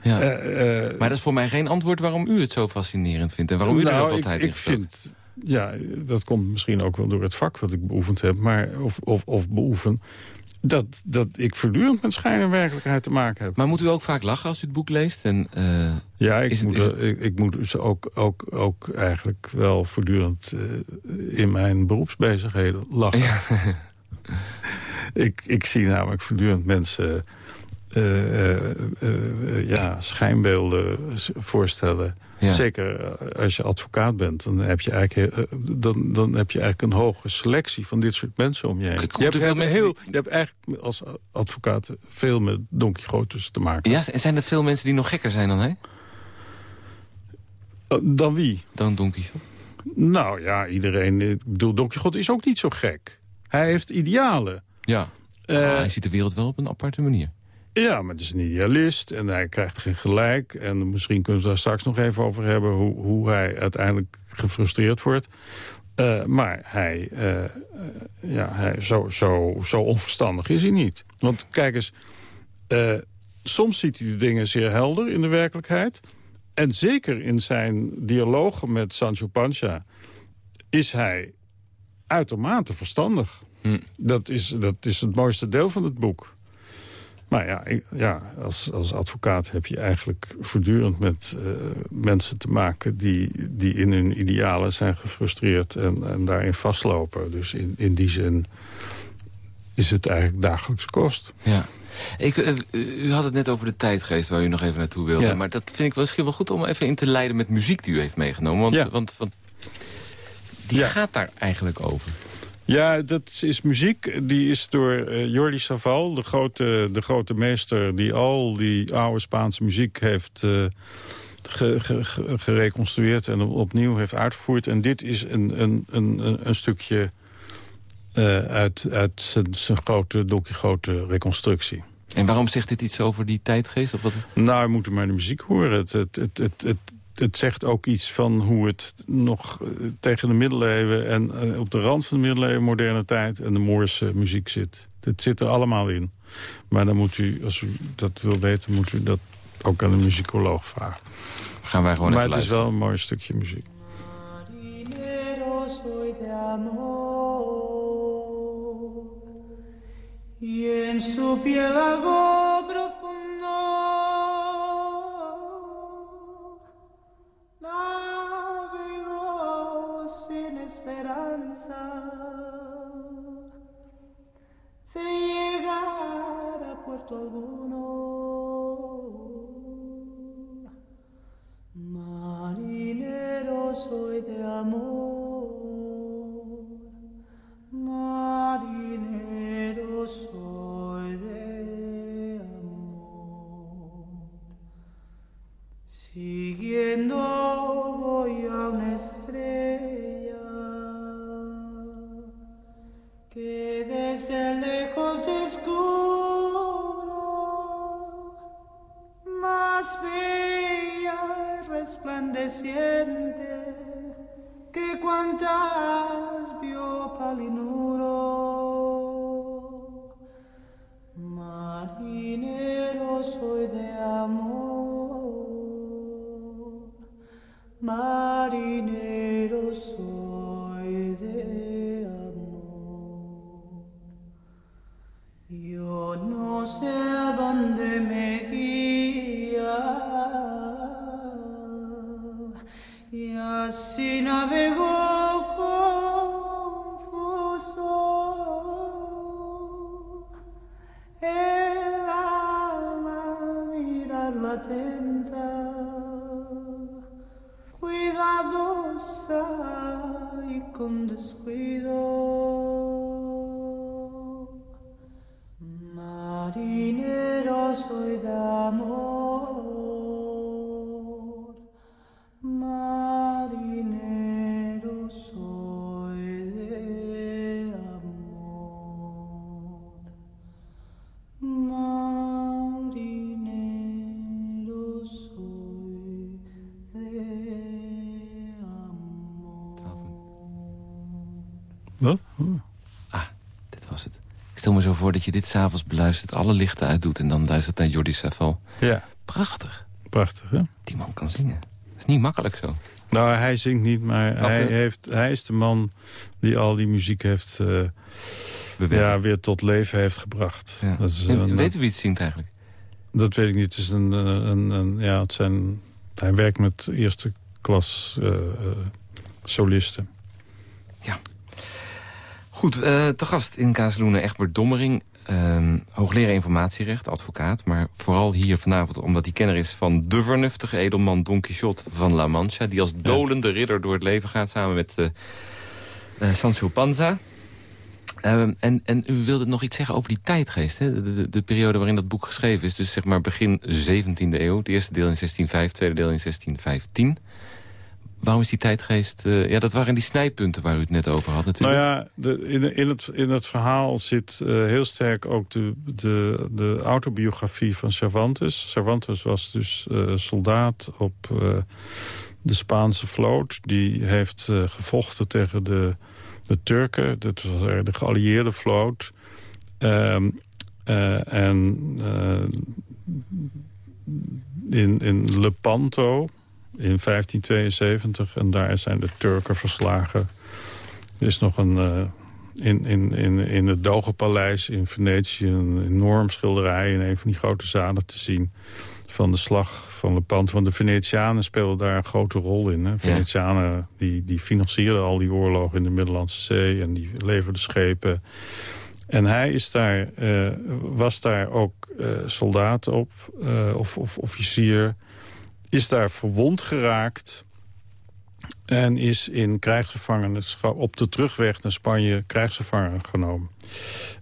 Ja. Uh, maar dat is voor mij geen antwoord waarom u het zo fascinerend vindt... en waarom u nou, er zoveel tijd ik, ik vind, Ja, dat komt misschien ook wel door het vak wat ik beoefend heb. Maar, of, of, of beoefen dat, dat ik voortdurend met schijn en werkelijkheid te maken heb. Maar moet u ook vaak lachen als u het boek leest? En, uh, ja, ik, moet, het... ik, ik, moet dus ook, ook, ook eigenlijk wel voortdurend uh, in mijn beroepsbezigheden lachen. Ja. ik, ik zie namelijk voortdurend mensen uh, ja, schijnbeelden voorstellen Zeker eh, als je advocaat bent, dan heb, je eigenlijk, eh, dan, dan heb je eigenlijk een hoge selectie van dit soort mensen om je heen. Je hebt, heel, heel, je hebt eigenlijk als advocaat veel met Don te maken. Ja, en zijn er veel mensen die nog gekker zijn dan hij? Eh, dan wie? Dan Don Quixote? Nou ja, iedereen. Ik bedoel, Don Quixote is ook niet zo gek. Hij heeft idealen. Ja, Ah, hij ziet de wereld wel op een aparte manier. Ja, maar het is een idealist en hij krijgt geen gelijk. En misschien kunnen we daar straks nog even over hebben... hoe, hoe hij uiteindelijk gefrustreerd wordt. Eh, maar hij, eh, ja, hij zo, zo, zo onverstandig is hij niet. Want kijk eens, eh, soms ziet hij de dingen zeer helder in de werkelijkheid. En zeker in zijn dialogen met Sancho Panza... is hij uitermate verstandig. Hm. Dat, is, dat is het mooiste deel van het boek. Maar ja, ik- ja als, als advocaat heb je eigenlijk voortdurend met eh, mensen te maken... Die, die in hun idealen zijn gefrustreerd en, en daarin vastlopen. Dus in, in die zin is het eigenlijk dagelijkse kost. Ja. Ik, eh, u had het net over de tijdgeest waar u nog even naartoe wilde. Ja. Maar dat vind ik wel misschien wel goed om even in te leiden met muziek die u heeft meegenomen. Want, Ja. want, want die Ja. gaat daar eigenlijk over. Ja, dat is muziek. Die is door eh, Jordi Saval, de grote, de grote meester... die al die oude Spaanse muziek heeft eh, ge- ge- ge- gereconstrueerd... en opnieuw heeft uitgevoerd. En dit is een, een, een, een- stukje eh, uit, uit zijn, zijn grote Don Quixote reconstructie. En waarom zegt dit iets over die tijdgeest? Of wat? Nou, we moeten maar de muziek horen. Het, het, het, het, het, zegt ook iets van hoe het nog eh, tegen de middeleeuwen... en eh, op de rand van de middeleeuwen, moderne tijd... en de Moorse muziek zit. Het zit er allemaal in. Maar dan moet u, als u dat wil weten, moet u dat ook aan een muzikoloog vragen. Gaan wij gewoon maar even het is wel een mooi stukje muziek. Marinero soy de amor y en su piélago profundo esperanza de llegar a puerto alguno. Stel me zo voor dat je dit s'avonds beluistert, alle lichten uitdoet... en dan luistert naar Jordi Saval. Ja, Prachtig. prachtig, hè? Die man kan zingen. Dat is niet makkelijk zo. Nou, hij zingt niet, maar hij, eh, heeft, hij is de man die al die muziek heeft... eh, ja, weer tot leven heeft gebracht. Ja. Dat, is En een- weet u wie het zingt eigenlijk? dat weet ik niet. Het is een, eh, een, een, ja, het zijn, hij werkt met eerste klas eh, eh, solisten. Goed, eh, te gast in Kazeloenen Egbert Dommering. ehm, hoogleraar informatierecht, advocaat. Maar vooral hier vanavond omdat hij kenner is van de vernuftige edelman Don Quixote van La Mancha. Die als dolende ridder door het leven gaat samen met eh eh, Sancho Panza. Ehm, en, en u wilde nog iets zeggen over die tijdgeest. Hè? De, de, de periode waarin dat boek geschreven is. Dus zeg maar begin 17e eeuw. Het eerste deel in 1605, het tweede deel in 1615. Waarom is die tijdgeest... eh, ja, dat waren die snijpunten waar u het net over had natuurlijk. Nou ja, de, in, in, het, in het verhaal zit eh, heel sterk ook de, de, de autobiografie van Cervantes. Cervantes was dus eh, soldaat op de Spaanse vloot. Die heeft gevochten tegen de, de Turken. Dat was de geallieerde vloot. Ehm, eh, en in, in Lepanto in 1572. En daar zijn de Turken verslagen. Er is nog een... eh, in, in, in, in het Dogenpaleis in Venetië een enorm schilderij... in een van die grote zalen te zien van de slag van Lepanto. Want de Venetianen speelden daar een grote rol in. Hè. Venetianen die, die financierden al die oorlogen in de Middellandse Zee... en die leverden schepen. En hij is daar, eh, was daar ook eh, soldaat op, of, of officier... is daar verwond geraakt... En is in krijgsgevangenschap op de terugweg naar Spanje krijgsgevangen genomen.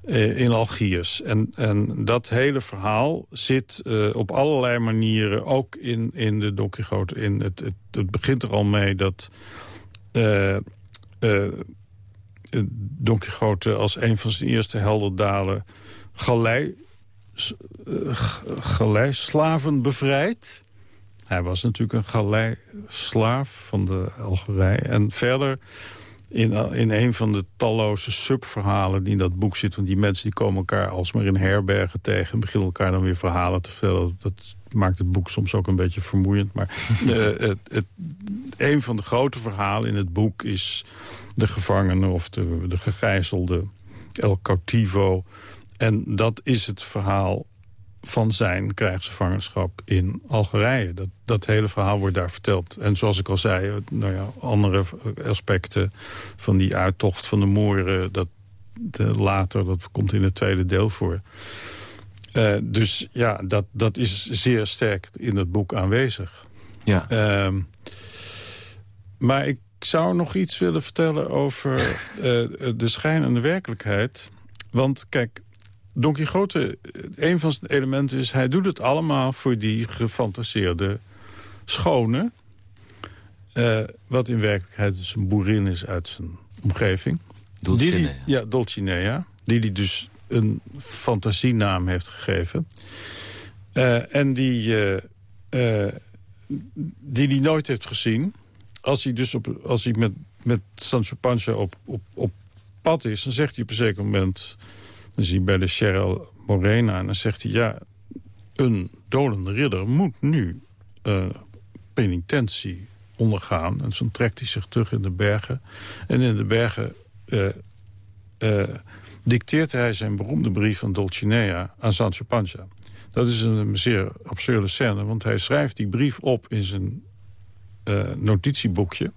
Eh, in Algiers. En, en dat hele verhaal zit eh, op allerlei manieren ook in, in de Don Quixote. In het, het, het begint er al mee dat eh, Don Quixote als een van zijn eerste helderdalen galei, uh, bevrijdt. Hij was natuurlijk een galeislaaf van de Algerij. En verder in, in een van de talloze subverhalen die in dat boek zitten... want die mensen die komen elkaar alsmaar in herbergen tegen... en beginnen elkaar dan weer verhalen te vertellen. Dat maakt het boek soms ook een beetje vermoeiend. Maar uh, het, het, een van de grote verhalen in het boek is de gevangene... of de, de gegijzelde El Cautivo. En dat is het verhaal van zijn krijgsgevangenschap in Algerije. Dat, dat hele verhaal wordt daar verteld. En zoals ik al zei, nou ja, andere aspecten van die uittocht van de Moeren... dat de, later, dat komt in het tweede deel voor. Uh, dus ja, dat, dat is zeer sterk in het boek aanwezig. Ja. Uh, maar ik zou nog iets willen vertellen over uh, de schijn en de werkelijkheid. Want kijk, Don Quixote, een van zijn elementen is... hij doet het allemaal voor die gefantaseerde schone... Uh, wat in werkelijkheid dus een boerin is uit zijn omgeving. Dulcinea. Die die, ja, Dulcinea. Die die dus een fantasienaam heeft gegeven. Uh, en die, uh, die die nooit heeft gezien. Als hij dus op, als hij met, met Sancho Panza op, op, op pad is... dan zegt hij op een zeker moment... Dan zie je bij de Cheryl Morena en dan zegt hij... ja, een dolende ridder moet nu uh, penitentie ondergaan. En dan trekt hij zich terug in de bergen. En in de bergen uh, dicteert hij zijn beroemde brief van Dulcinea aan Sancho Panza. Dat is een zeer absurde scène, want hij schrijft die brief op in zijn notitieboekje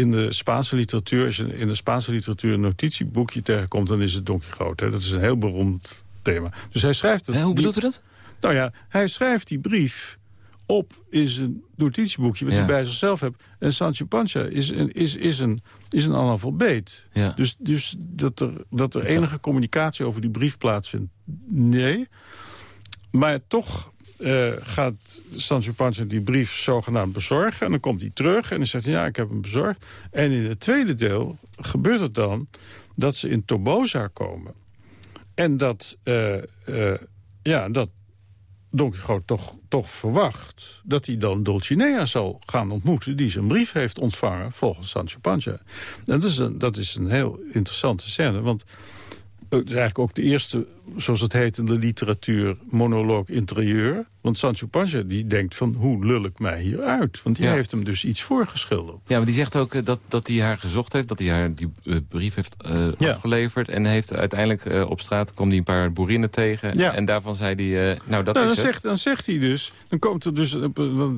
in de Spaanse literatuur, als je in de Spaanse literatuur een notitieboekje tegenkomt, dan is het Don Quixote. Dat is een heel beroemd thema. Dus hij schrijft het. Hè, hoe bedoelt u dat? Nou ja, hij schrijft die brief op in zijn notitieboekje, wat ja. hij bij zichzelf heeft. En Sancho Panza is een, is, is een, is een analfabeet. Ja. Dus, dus dat er, dat er enige communicatie over die brief plaatsvindt, nee. Maar toch uh, gaat Sancho Panza die brief zogenaamd bezorgen. En dan komt hij terug en dan zegt hij, ja, ik heb hem bezorgd. En in het tweede deel gebeurt het dan dat ze in Toboza komen. En dat, uh, uh, ja, dat Don Quixote toch, toch verwacht... dat hij dan Dulcinea zal gaan ontmoeten... die zijn brief heeft ontvangen volgens Sancho Panza. En dat is een, dat is een heel interessante scène, want... Het is eigenlijk ook de eerste, zoals het heet in de literatuur, monoloog interieur. Want Sancho Panza die denkt van, hoe lul ik mij hier uit? Want die ja. heeft hem dus iets voorgeschilderd. Ja, maar die zegt ook uh, dat, dat hij haar gezocht heeft, dat hij haar die uh, brief heeft uh, ja. afgeleverd. En heeft uiteindelijk op straat, kwam hij een paar boerinnen tegen. Ja. En daarvan zei hij, nou dat nou, is dan zegt, dan zegt hij dus, dan komt er dus,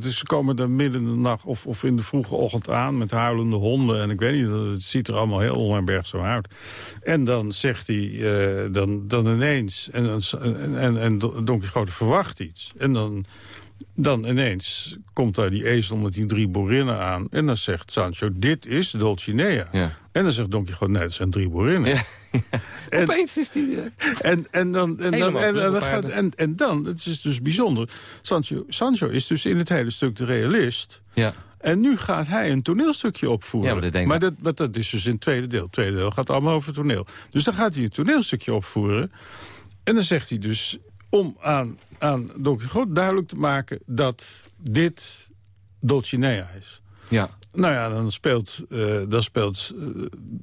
dus ze komen er midden in de nacht of, of in de vroege ochtend aan met huilende honden. En ik weet niet, het ziet er allemaal heel onherberg zo uit. En dan zegt hij, dan, dan ineens, en, en, en, en Don Quixote verwacht iets. En dan, dan ineens komt daar die ezel met die drie borinnen aan. En dan zegt Sancho, dit is Dulcinea. Ja. En dan zegt Don Quixote, nee, het zijn drie borinnen. Ja. En, Opeens is die... Uh, en, en, dan, en, dan, en, en, dan gaat, en, en dan, het is dus bijzonder... Sancho, Sancho is dus in het hele stuk de realist... Ja. En nu gaat hij een toneelstukje opvoeren. Ja, maar dat maar dat, maar dat is dus in het tweede deel. Het tweede deel gaat allemaal over toneel. Dus dan gaat hij een toneelstukje opvoeren. En dan zegt hij dus om aan, aan Don Quixote duidelijk te maken... dat dit Dulcinea is. Ja. Nou ja, dan speelt, eh, dan speelt eh,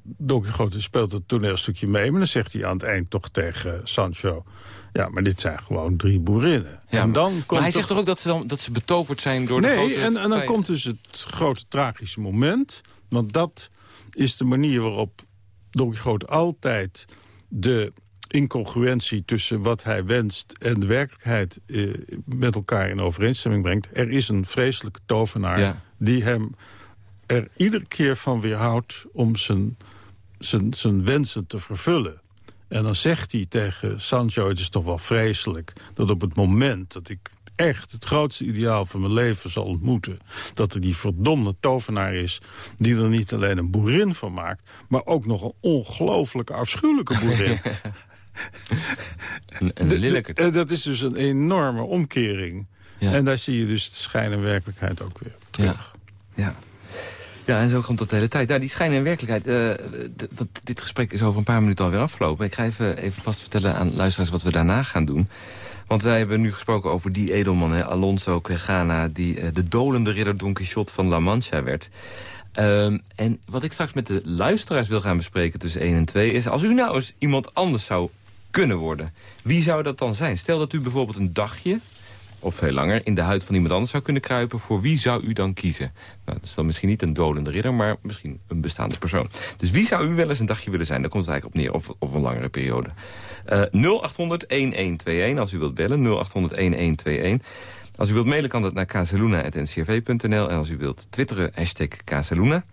Don Quixote speelt het toneelstukje mee... maar dan zegt hij aan het eind toch tegen Sancho... ja, maar dit zijn gewoon drie boerinnen. Ja, en dan maar komt hij toch- zegt toch ook dat ze, dan, dat ze betoverd zijn door de Nee, grote... en, en dan komt dus het grote tragische moment. Want dat is de manier waarop Don Quixote altijd de incongruentie tussen wat hij wenst en de werkelijkheid eh, met elkaar in overeenstemming brengt. Er is een vreselijke tovenaar Ja. die hem er iedere keer van weerhoudt om zijn, zijn, zijn wensen te vervullen. En dan zegt hij tegen Sancho, het is toch wel vreselijk... dat op het moment dat ik echt het grootste ideaal van mijn leven zal ontmoeten... dat er die verdomde tovenaar is die er niet alleen een boerin van maakt... maar ook nog een ongelooflijke afschuwelijke boerin. De- eh, dat is dus een enorme omkering. Ja. En daar zie je dus de schijn en werkelijkheid ook weer terug. Ja. Ja, en zo komt dat de hele tijd. Nou, die schijn en werkelijkheid. eh, want dit gesprek is over een paar minuten alweer afgelopen. Ik ga even, even vast vertellen aan luisteraars wat we daarna gaan doen. Want wij hebben nu gesproken over die edelman, hè, Alonso Quijana... die eh, de dolende ridder Don Quixote van La Mancha werd. Ehm, en wat ik straks met de luisteraars wil gaan bespreken tussen 1 en 2... is als u nou eens iemand anders zou kunnen worden... wie zou dat dan zijn? Stel dat u bijvoorbeeld een dagje of veel langer, in de huid van iemand anders zou kunnen kruipen... voor wie zou u dan kiezen? Nou, dat is dan misschien niet een dolende ridder, maar misschien een bestaande persoon. Dus wie zou u wel eens een dagje willen zijn? Daar komt het eigenlijk op neer, of, of een langere periode. Eh 0800-1121, als u wilt bellen, 0800-1121. Als u wilt mailen kan dat naar kazeluna.ncrv.nl. En als u wilt twitteren, hashtag Kazeluna.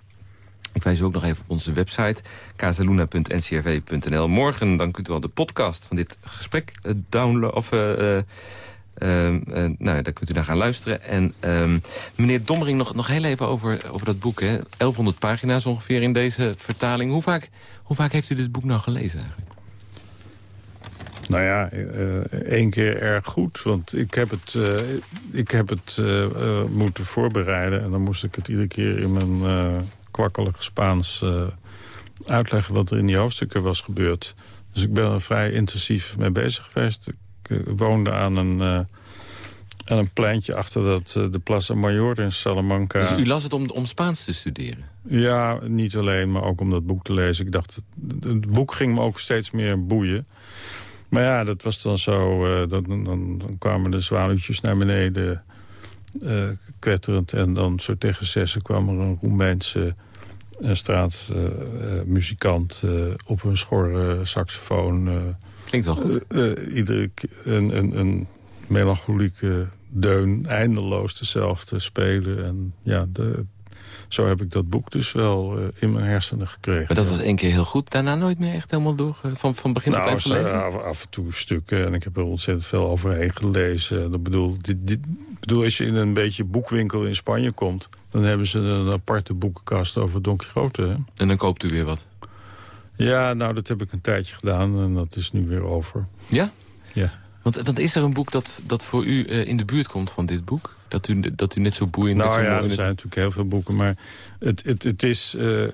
Ik wijs u ook nog even op onze website, kazeluna.ncrv.nl. Morgen dan kunt u al de podcast van dit gesprek eh, downloaden... of eh, eh, Ehm, eh, nou, daar kunt u naar gaan luisteren. En ehm, meneer Dommering, nog, nog heel even over, over dat boek. Hè. 1100 pagina's ongeveer in deze vertaling. Hoe vaak, hoe vaak heeft u dit boek nou gelezen eigenlijk? Nou ja, eh, één keer erg goed. Want ik heb het, eh, ik heb het eh, eh, moeten voorbereiden. En dan moest ik het iedere keer in mijn eh kwakkelige Spaans eh, uitleggen... wat er in die hoofdstukken was gebeurd. Dus ik ben er vrij intensief mee bezig geweest. Ik eh, woonde aan een, eh, aan een pleintje achter dat, de Plaza Mayor in Salamanca. Dus u las het om, om Spaans te studeren? Ja, niet alleen, maar ook om dat boek te lezen. Ik dacht, het, het boek ging me ook steeds meer boeien. Maar ja, dat was dan zo... dat, dan, dan, kwamen de zwaluwtjes naar beneden kwetterend. En dan zo tegen zessen kwam er een Roemeense uh, straatmuzikant... op een schorre saxofoon. eh, Klinkt wel goed. iedere keer een, een, een melancholieke deun, eindeloos dezelfde spelen. En ja, de, zo heb ik dat boek dus wel uh, in mijn hersenen gekregen. Maar dat was één keer heel goed. Daarna nooit meer echt helemaal door, van, van begin nou, tot eind gelezen? Af, af, en toe stukken. En ik heb er ontzettend veel overheen gelezen. Dat bedoel, dit, dit, bedoel, als je in een beetje boekwinkel in Spanje komt... dan hebben ze een aparte boekenkast over Don Quixote. Hè? En dan koopt u weer wat? Ja, nou, dat heb ik een tijdje gedaan. En dat is nu weer over. Ja? Ja. Want, want is er een boek dat, dat voor u uh, in de buurt komt van dit boek? Dat u, dat u net zo boeiend... Nou net zo ja, er zijn natuurlijk heel veel boeken. Maar het, het, het is... Uh,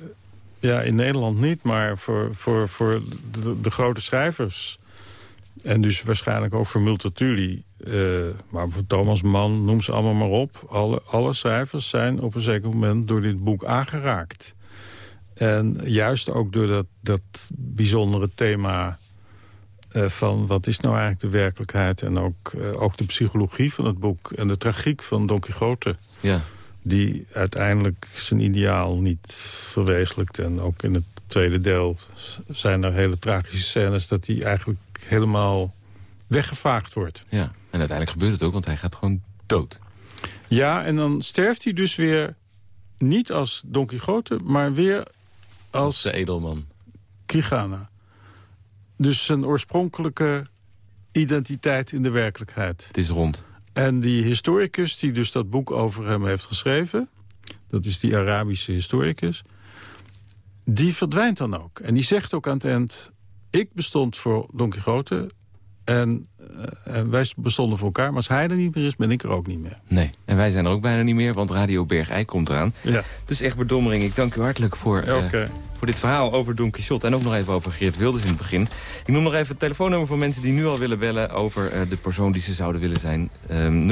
ja, in Nederland niet, maar voor, voor, voor de, de grote schrijvers... en dus waarschijnlijk ook voor Multatuli... Uh, maar voor Thomas Mann, noem ze allemaal maar op. Alle, alle schrijvers zijn op een zeker moment door dit boek aangeraakt. En juist ook door dat, dat bijzondere thema... Uh, van wat is nou eigenlijk de werkelijkheid... en ook, uh, ook de psychologie van het boek en de tragiek van Don Quixote... Ja. die uiteindelijk zijn ideaal niet verwezenlijkt. En ook in het tweede deel zijn er hele tragische scènes... dat hij eigenlijk helemaal weggevaagd wordt. Ja, en uiteindelijk gebeurt het ook, want hij gaat gewoon dood. Ja, en dan sterft hij dus weer niet als Don Quixote... maar weer als... De edelman. Quijana. Dus zijn oorspronkelijke identiteit in de werkelijkheid. Het is rond. En die historicus die dus dat boek over hem heeft geschreven... dat is die Arabische historicus... die verdwijnt dan ook. En die zegt ook aan het eind... ik bestond voor Don Quixote En, eh, en wij bestonden voor elkaar. Maar als hij er niet meer is, ben ik er ook niet meer. Nee, en wij zijn er ook bijna niet meer, want Radio Bergijk komt eraan. Ja. Dus Egbert Dommering, ik dank u hartelijk voor, eh, voor dit verhaal over Don Quixote... en ook nog even over Geert Wilders in het begin. Ik noem nog even het telefoonnummer voor mensen die nu al willen bellen... over eh, de persoon die ze zouden willen zijn. Ehm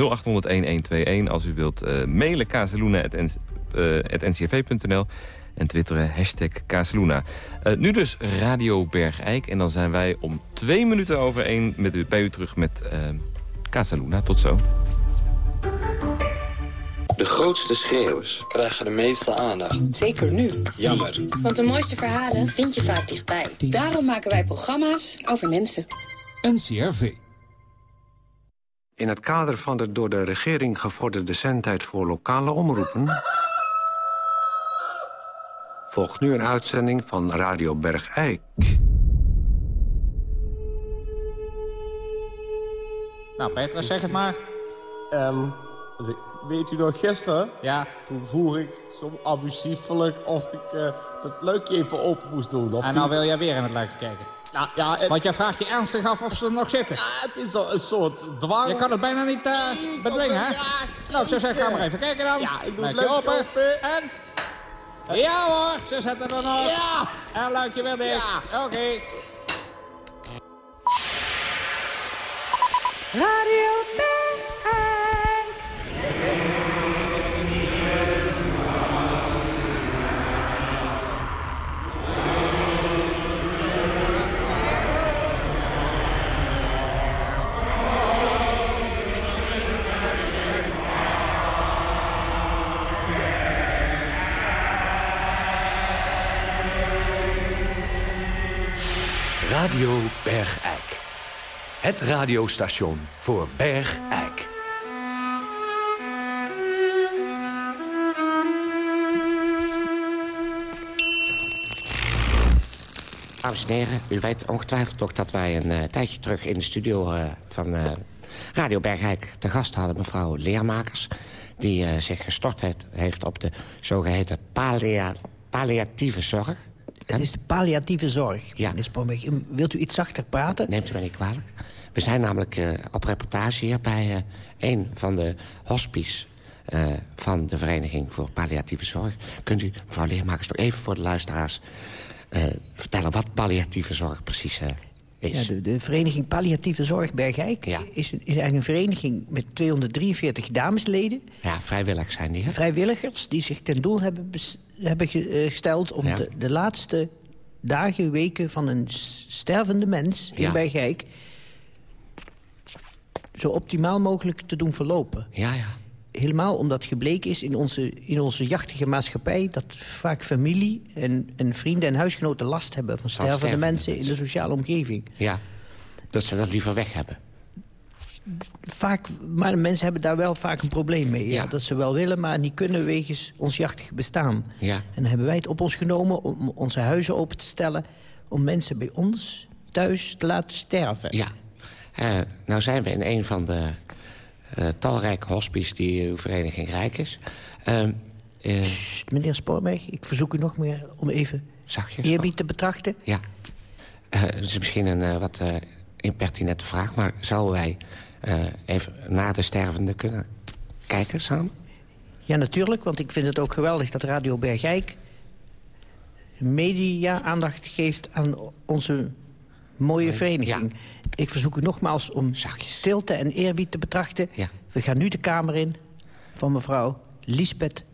0800-1121 als u wilt eh, mailen kazeluna.ncv.nl en twitteren hashtag Kazeluna. Eh, nu dus Radio Bergijk en dan zijn wij om twee minuten over één met u, bij u terug met eh Casaluna. Tot zo. De grootste schreeuwers krijgen de meeste aandacht. Zeker nu. Jammer. Want de mooiste verhalen vind je vaak dichtbij. Daarom maken wij programma's Over mensen. NCRV. In het kader van de door de regering gevorderde zendtijd voor lokale omroepen... volgt nu een uitzending van Radio Bergijk. Nou, Petra, zeg het maar. Ehm, weet u nog gisteren? Ja. Toen vroeg ik zo abusiefelijk of ik eh dat luikje even open moest doen. Of En nou wil jij weer in het luikje kijken. Nou, ja, het, Want jij vraagt je ernstig af of ze er nog zitten. ja, het is al een soort dwang. Je kan het bijna niet eh bedwingen, hè? Nou, ik zou zeggen, ga maar even kijken dan. Ja, ik doe het Luikje luikje open. En... Ja hoor, ze zetten er nog. Ja. En luikje weer dicht. Ja. Oké. Radio Radio Bergijk. Het radiostation voor Bergijk. Dames en heren, u weet ongetwijfeld toch dat wij een eh, tijdje terug in de studio eh, van eh, Radio Bergijk te gast hadden mevrouw Leermakers. Die zich gestort heeft, op de zogeheten pallia palliatieve zorg. Het is de palliatieve zorg. Ja. Spoorweg. Wilt u iets zachter praten? Neemt u mij niet kwalijk. We zijn namelijk eh, op reportage hier bij eh, een van de hospice... eh, van de Vereniging voor Palliatieve Zorg. Kunt u, mevrouw Leermakers, nog even voor de luisteraars... vertellen wat palliatieve zorg precies eh, is? Ja, de, de Vereniging Palliatieve Zorg Bergijk Ja. is, is eigenlijk een vereniging met 243 damesleden. Ja, vrijwillig zijn die, hè? Vrijwilligers die zich ten doel hebben, hebben eh, gesteld... om Ja. de, de laatste dagen, weken van een stervende mens in. Bergijk... zo optimaal mogelijk te doen verlopen. Ja, ja. Helemaal omdat gebleken is in onze, in onze jachtige maatschappij... dat vaak familie en, en vrienden en huisgenoten last hebben... van stervende, stervende mensen in de sociale omgeving. Ja, dat ze dat liever weg hebben. Vaak, maar de mensen hebben daar wel vaak een probleem mee. Ja. Ja. Dat ze wel willen, maar niet kunnen wegens ons jachtige bestaan. Ja, En dan hebben wij het op ons genomen om onze huizen open te stellen... om mensen bij ons thuis te laten sterven. ja. Eh, nou zijn we in een van de talrijke hospices die uw vereniging rijk is. Ehm, eh, Sst, meneer Spoorweg, ik verzoek u nog meer om even zachtjes. eerbied te betrachten. Ja. Eh, Het is misschien een eh, wat eh, impertinente vraag... maar zouden wij eh, even naar de stervende kunnen kijken samen? Ja, natuurlijk, want ik vind het ook geweldig dat Radio Bergijk... media-aandacht geeft aan onze mooie vereniging. Ik verzoek u nogmaals om Zachtjes. stilte en eerbied te betrachten. Ja. We gaan nu de kamer in van mevrouw Lisbeth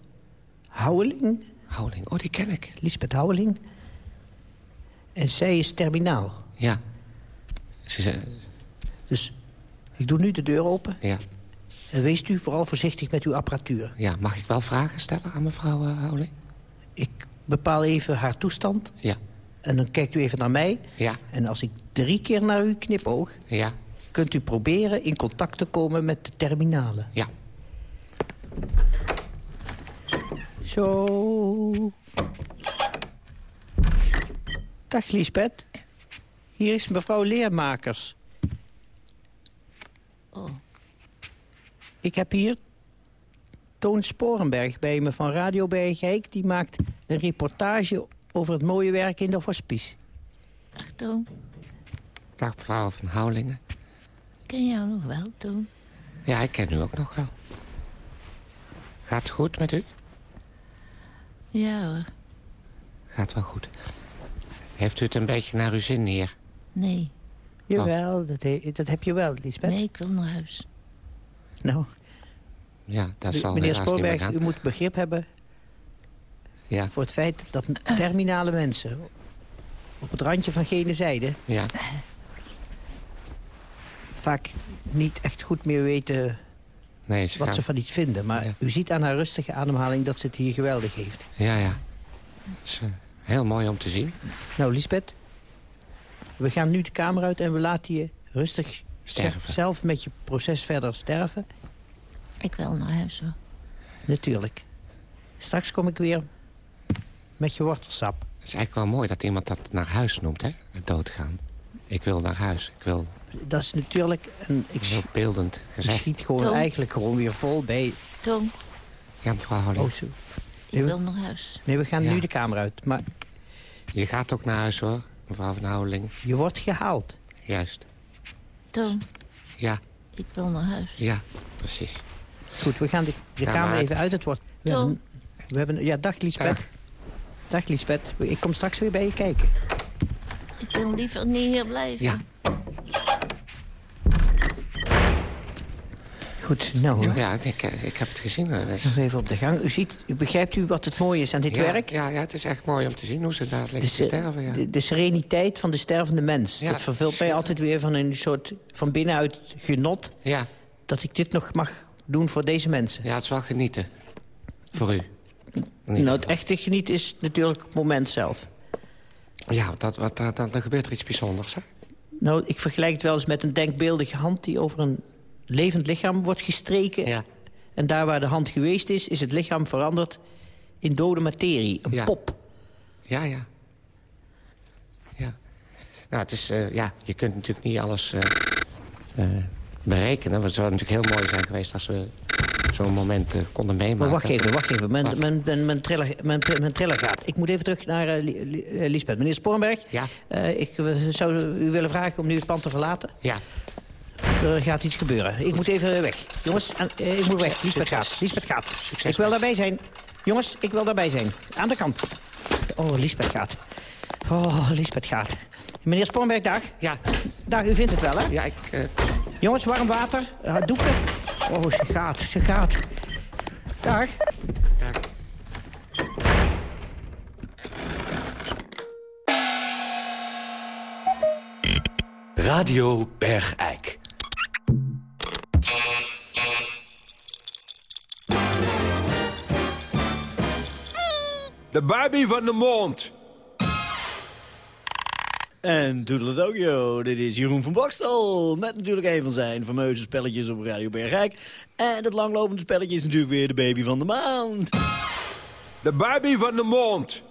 Houweling. Houding, oh, die ken ik. Lisbeth Houweling. En zij is terminaal. Ja. Ze, Dus ik doe nu de deur open. ja. En wees u vooral voorzichtig met uw apparatuur. ja, mag ik wel vragen stellen aan mevrouw eh, Houding? Ik bepaal even haar toestand. Ja. En dan kijkt u even naar mij. Ja, En als ik drie keer naar u knipoog... ja, kunt u proberen in contact te komen met de terminale. ja. Zo. Dag Liesbeth. Hier is mevrouw Leermakers. Oh. Ik heb hier Toon Sporenberg bij me van Radio Bergijk. Die maakt een reportage over het mooie werk in de hospice. Dag Toon. Dag mevrouw van Houdingen. ken jou nog wel, Toon. Ja, ik ken u ook nog wel. Gaat het goed met u? Ja hoor. Gaat wel goed. Heeft u het een beetje naar uw zin hier? Nee. Jawel, dat, he- dat heb je wel, Lisbeth. Nee, ik wil naar huis. Nou, Ja, dat zal meneer Spoorberg, gaan. u moet begrip hebben Ja. voor het feit dat terminale mensen op het randje van gene zijde Ja. vaak niet echt goed meer weten Nee, ze wat gaan- ze van iets vinden. Maar u ziet aan haar rustige ademhaling dat ze het hier geweldig heeft. Ja, ja. Dat is eh, heel mooi om te zien. Nou, Lisbeth, we gaan nu de kamer uit en we laten je rustig Sterven. zelf met je proces verder sterven. Ik wil naar huis hoor. Natuurlijk. Straks kom ik weer met je wortelsap. Het is eigenlijk wel mooi dat iemand dat naar huis noemt, hè? Het doodgaan. Ik wil naar huis. Ik wil... Dat is natuurlijk... Een, ik, Heel beeldend ik gezegd. schiet gewoon eigenlijk gewoon weer vol bij... Toon, Ja, mevrouw Holling. Oh, zo. ik wil naar huis. Nee, we gaan Ja. nu de kamer uit. Maar Je gaat ook naar huis, hoor, mevrouw van Houweling. je wordt gehaald. Juist. Toon, Ja, ik wil naar huis. ja, precies. Goed, we gaan de, de Ja, kamer maar- even uit. Het wordt... We Toon. hebben, we hebben, ja, dag Lisbeth. Dag Lisbeth. Ik kom straks weer bij je kijken. Ik wil liever niet hier blijven. Ja. Goed, nou, Ja, ja ik, ik heb het gezien. eh, is- nog even op de gang. U ziet, u begrijpt u wat het mooie is aan dit ja, werk? Ja, ja, het is echt mooi om te zien hoe ze daar liggen De, te sterven. Ja. de, de sereniteit van de stervende mens. Ja, dat vervult mij altijd weer van een soort van binnenuit genot... ja, dat ik dit nog mag doen voor deze mensen. ja, het is wel genieten. Voor u. Nou, het echte genieten is natuurlijk het moment zelf. Ja, dat, wat, dat, dan gebeurt er iets bijzonders, hè? Nou, ik vergelijk het wel eens met een denkbeeldige hand... die over een levend lichaam wordt gestreken. Ja. En daar waar de hand geweest is, is het lichaam veranderd in dode materie. Een Ja. pop. Ja, ja. Ja. Nou, het is, eh, ja, je kunt natuurlijk niet alles eh, eh, berekenen. Het zou natuurlijk heel mooi zijn geweest als we zo'n moment eh, konden meemaken. Maar wacht even, wacht even. Mijn, Wat? mijn, mijn, mijn, triller, mijn, mijn triller gaat. Ik moet even terug naar eh, Li- Li- eh. Meneer Sporenberg, Ja, eh, ik eh, zou u willen vragen om nu het pand te verlaten. ja. Er gaat iets gebeuren. Ik moet even weg. Jongens, eh, ik moet weg. Liesbeth gaat. Liesbeth gaat. Succes. Ik wil daarbij zijn. Jongens, ik wil daarbij zijn. Aan de kant. Oh, Liesbeth gaat. Oh, Liesbeth gaat. Meneer Sporenberg, dag. Ja, Dag, u vindt het wel, hè? ja ik... eh, Jongens, warm water. Uh, doeken. Oh, ze gaat. Ze gaat. Dag. ja. Radio Bergijk. De Barbie van de mond. En Toedeledookjo, dit is Jeroen van Bokstel. Met natuurlijk een van zijn fameuze spelletjes op Radio Bergijk. En het langlopende spelletje is natuurlijk weer de baby van de maand. De Barbie van de mond.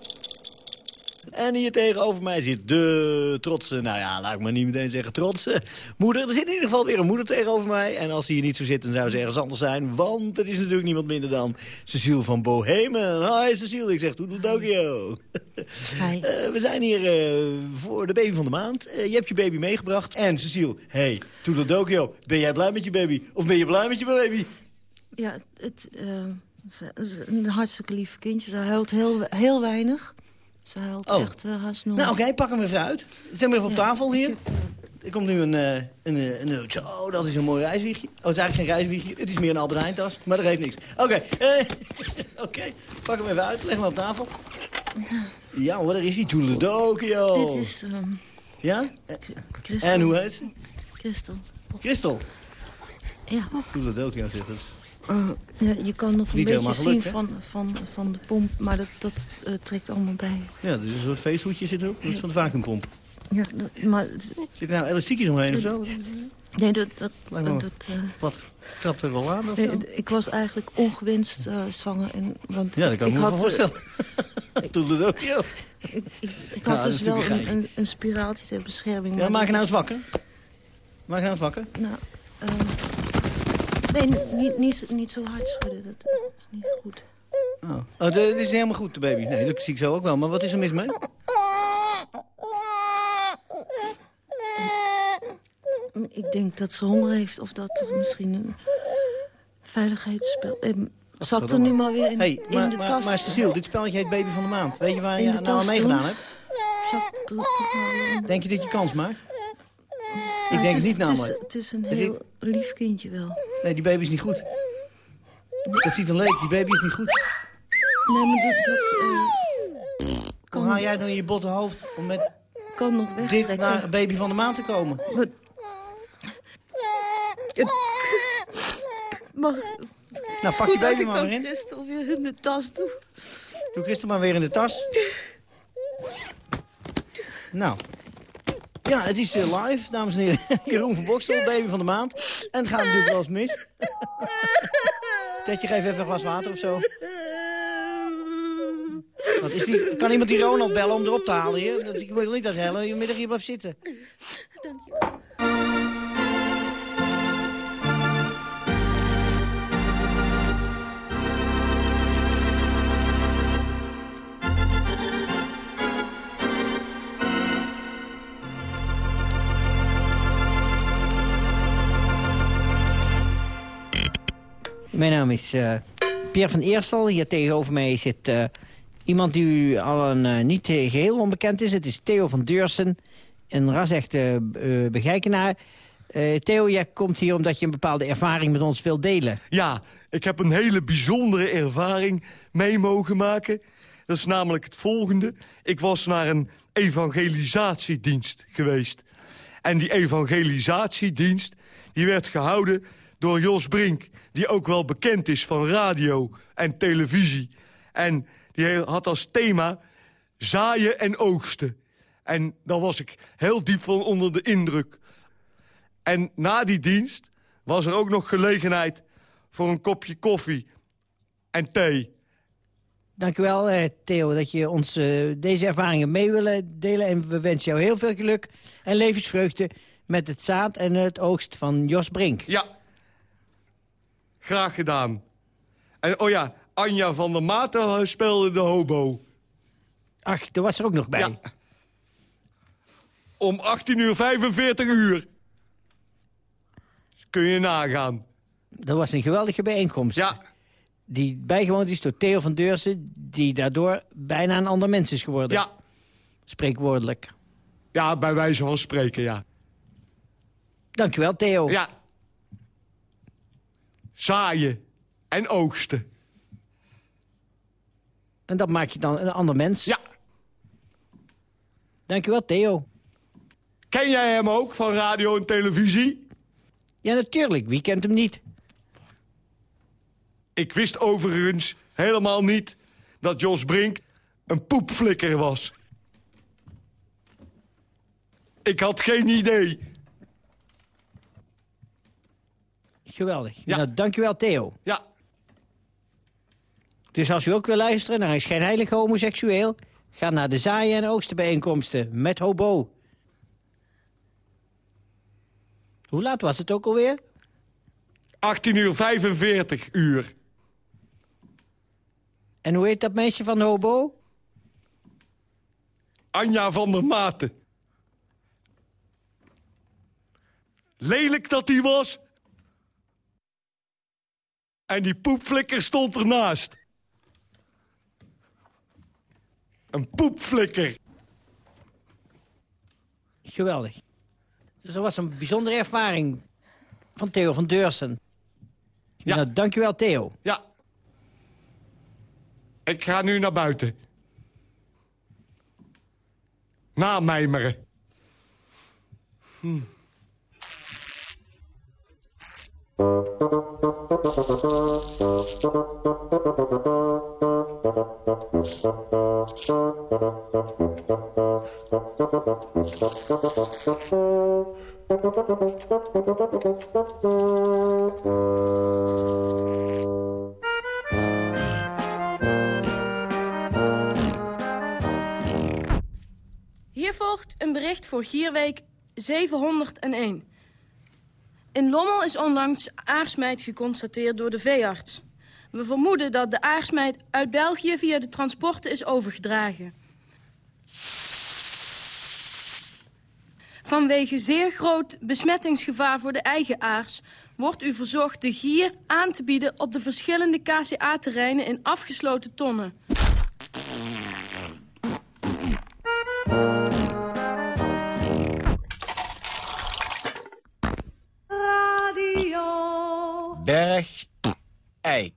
En hier tegenover mij zit de trotse, nou ja, laat ik maar niet meteen zeggen trotse moeder. Er zit in ieder geval weer een moeder tegenover mij. En als ze hier niet zo zit, dan zou ze ergens anders zijn. Want het is natuurlijk niemand minder dan Cecile van Bohemen. Hi Cecile, ik zeg Toedeledookjo. Hi. Eh, we zijn hier eh, voor de baby van de maand. Eh, je hebt je baby meegebracht. En Cecile, hey, Toedeledookjo, ben jij blij met je baby? Of ben je blij met je baby? Ja, het ze- ze- een hartstikke lief kindje. Ze huilt heel, heel weinig. Ze huilt Oh. echt uh, nooit. Nou, oké, pak hem even uit. Zet hem even op Ja, tafel hier. ik heb, Er komt nu een, eh, een, eh, een, een- Zo, dat is een mooi reiswiegje. Oh, het is eigenlijk geen reiswiegje. Het is meer een Albert Heijn tas. Maar dat geeft niks. Oké, eh, oké. Pak hem even uit. Leg hem op tafel. Ja hoor, daar is hij. Toedeledookjo. Dit is ehm Ja? Christel. En hoe heet ze? Christel. Christel. Ja. Toedeledookjo zit het. Eh, ja, je kan nog een Niet beetje zien hè? van, van, van de pomp, maar dat, dat eh, trekt allemaal bij. Ja, dus een soort feesthoedje zit erop. Dat is van de vacuümpomp. Ja, dat- maar... Zit er nou elastiekjes omheen of zo? Nee, dat... dat, dat eh, Wat? Trapt er al aan of nee, zo? ik was eigenlijk ongewenst eh, zwanger. En, want Ja, dat kan ik me had, wel voorstellen. Toedeledookjo. Ik, ik, ik Nou, had dus wel een een, spiraaltje ter bescherming. Ja, maar maak je nou eens wakker. Maak je nou eens wakker. Nou, ehm, nee, niet, niet, zo- niet zo hard schudden. Dat is niet goed. Oh, oh dit is helemaal goed, de baby. Nee, dat zie ik zo ook wel. Maar wat is er mis mee? Ik denk dat ze honger heeft of dat er misschien een veiligheidsspel... Eh, zat er nu maar weer in, hey, in maar, de maar, tas. Maar Cecile, dit spelletje heet Baby van de Maand. Weet je waar je nou aan meegedaan hebt? Er. Denk je dat je kans maakt? Ik denk het is- niet het is- namelijk. Het is een heel lief kindje wel. Nee, die baby is niet goed. Dat ziet een leek, die baby is niet goed. Nee, maar dat... dat eh, Hoe haal jij in je botte hoofd om met kan nog dit wegtrekken. naar een baby van de maand te komen? Mag, Nou, pak je baby ik maar dan weer in. Christel weer in de tas doe. Doe Christel maar weer in de tas. Nou. Ja, het is eh, live, dames en heren. Jeroen van Bokstel, baby van de maand. En het gaat natuurlijk wel eens mis. Tetje, geef even een glas water of zo. Wat is die, kan iemand die Ronald bellen om erop te halen hier? Ik wil niet dat Helle je middag hier blijft zitten. Mijn naam is eh Pierre van Eerstel. Hier tegenover mij zit eh, iemand die u al een, eh, niet eh, geheel onbekend is. Het is Theo van Deursen, een rasechte begijkenaar. Eh, Theo, jij komt hier omdat je een bepaalde ervaring met ons wilt delen. Ja, ik heb een hele bijzondere ervaring mee mogen maken. Dat is namelijk het volgende. Ik was naar een evangelisatiedienst geweest. En die evangelisatiedienst die werd gehouden door Jos Brink... die ook wel bekend is van radio en televisie. En die had als thema zaaien en oogsten. En daar was ik heel diep van onder de indruk. En na die dienst was er ook nog gelegenheid voor een kopje koffie en thee. Dank u wel, eh, Theo, dat je ons eh, deze ervaringen mee willen delen. En we wensen jou heel veel geluk en levensvreugde met het zaad en het oogst van Jos Brink. Ja, graag gedaan. En oh ja, Anja van der Maten speelde de hobo. Ach, daar was er ook nog bij. Ja. Om 18 uur 45 uur. Kun je nagaan. Dat was een geweldige bijeenkomst. Ja. Die bijgewoond is door Theo van Deursen... die daardoor bijna een ander mens is geworden. Ja. Spreekwoordelijk. Ja, bij wijze van spreken, ja. Dank u wel, Theo. Ja. Zaaien en oogsten. En dat maak je dan een ander mens. Ja. Dank u wel, Theo. Ken jij hem ook van radio en televisie? Ja, natuurlijk. Wie kent hem niet? Ik wist overigens helemaal niet dat Jos Brink een poepflikker was. Ik had geen idee. Geweldig. Ja. Nou, dank u wel, Theo. Ja. Dus als u ook wil luisteren naar een schijnheilig homoseksueel... ga naar de zaaien- en oogstenbijeenkomsten met hobo. Hoe laat was het ook alweer? 18 uur 45 uur. En hoe heet dat meisje van de hobo? Anja van der Maten. Lelijk dat die was. En die poepflikker stond ernaast. Een poepflikker. Geweldig. Dus dat was een bijzondere ervaring van Theo van Deursen. Ja. Nou, dank u wel, Theo. Ja. Ik ga nu naar buiten. Namijmeren. Hm. Hier volgt een bericht voor Gierweek 701. In Lommel is onlangs aarsmijt geconstateerd door de veearts. We vermoeden dat de aarsmijt uit België via de transporten is overgedragen. Vanwege zeer groot besmettingsgevaar voor de eigenaars... wordt u verzocht de gier aan te bieden op de verschillende KCA-terreinen in afgesloten tonnen. Berg, eik.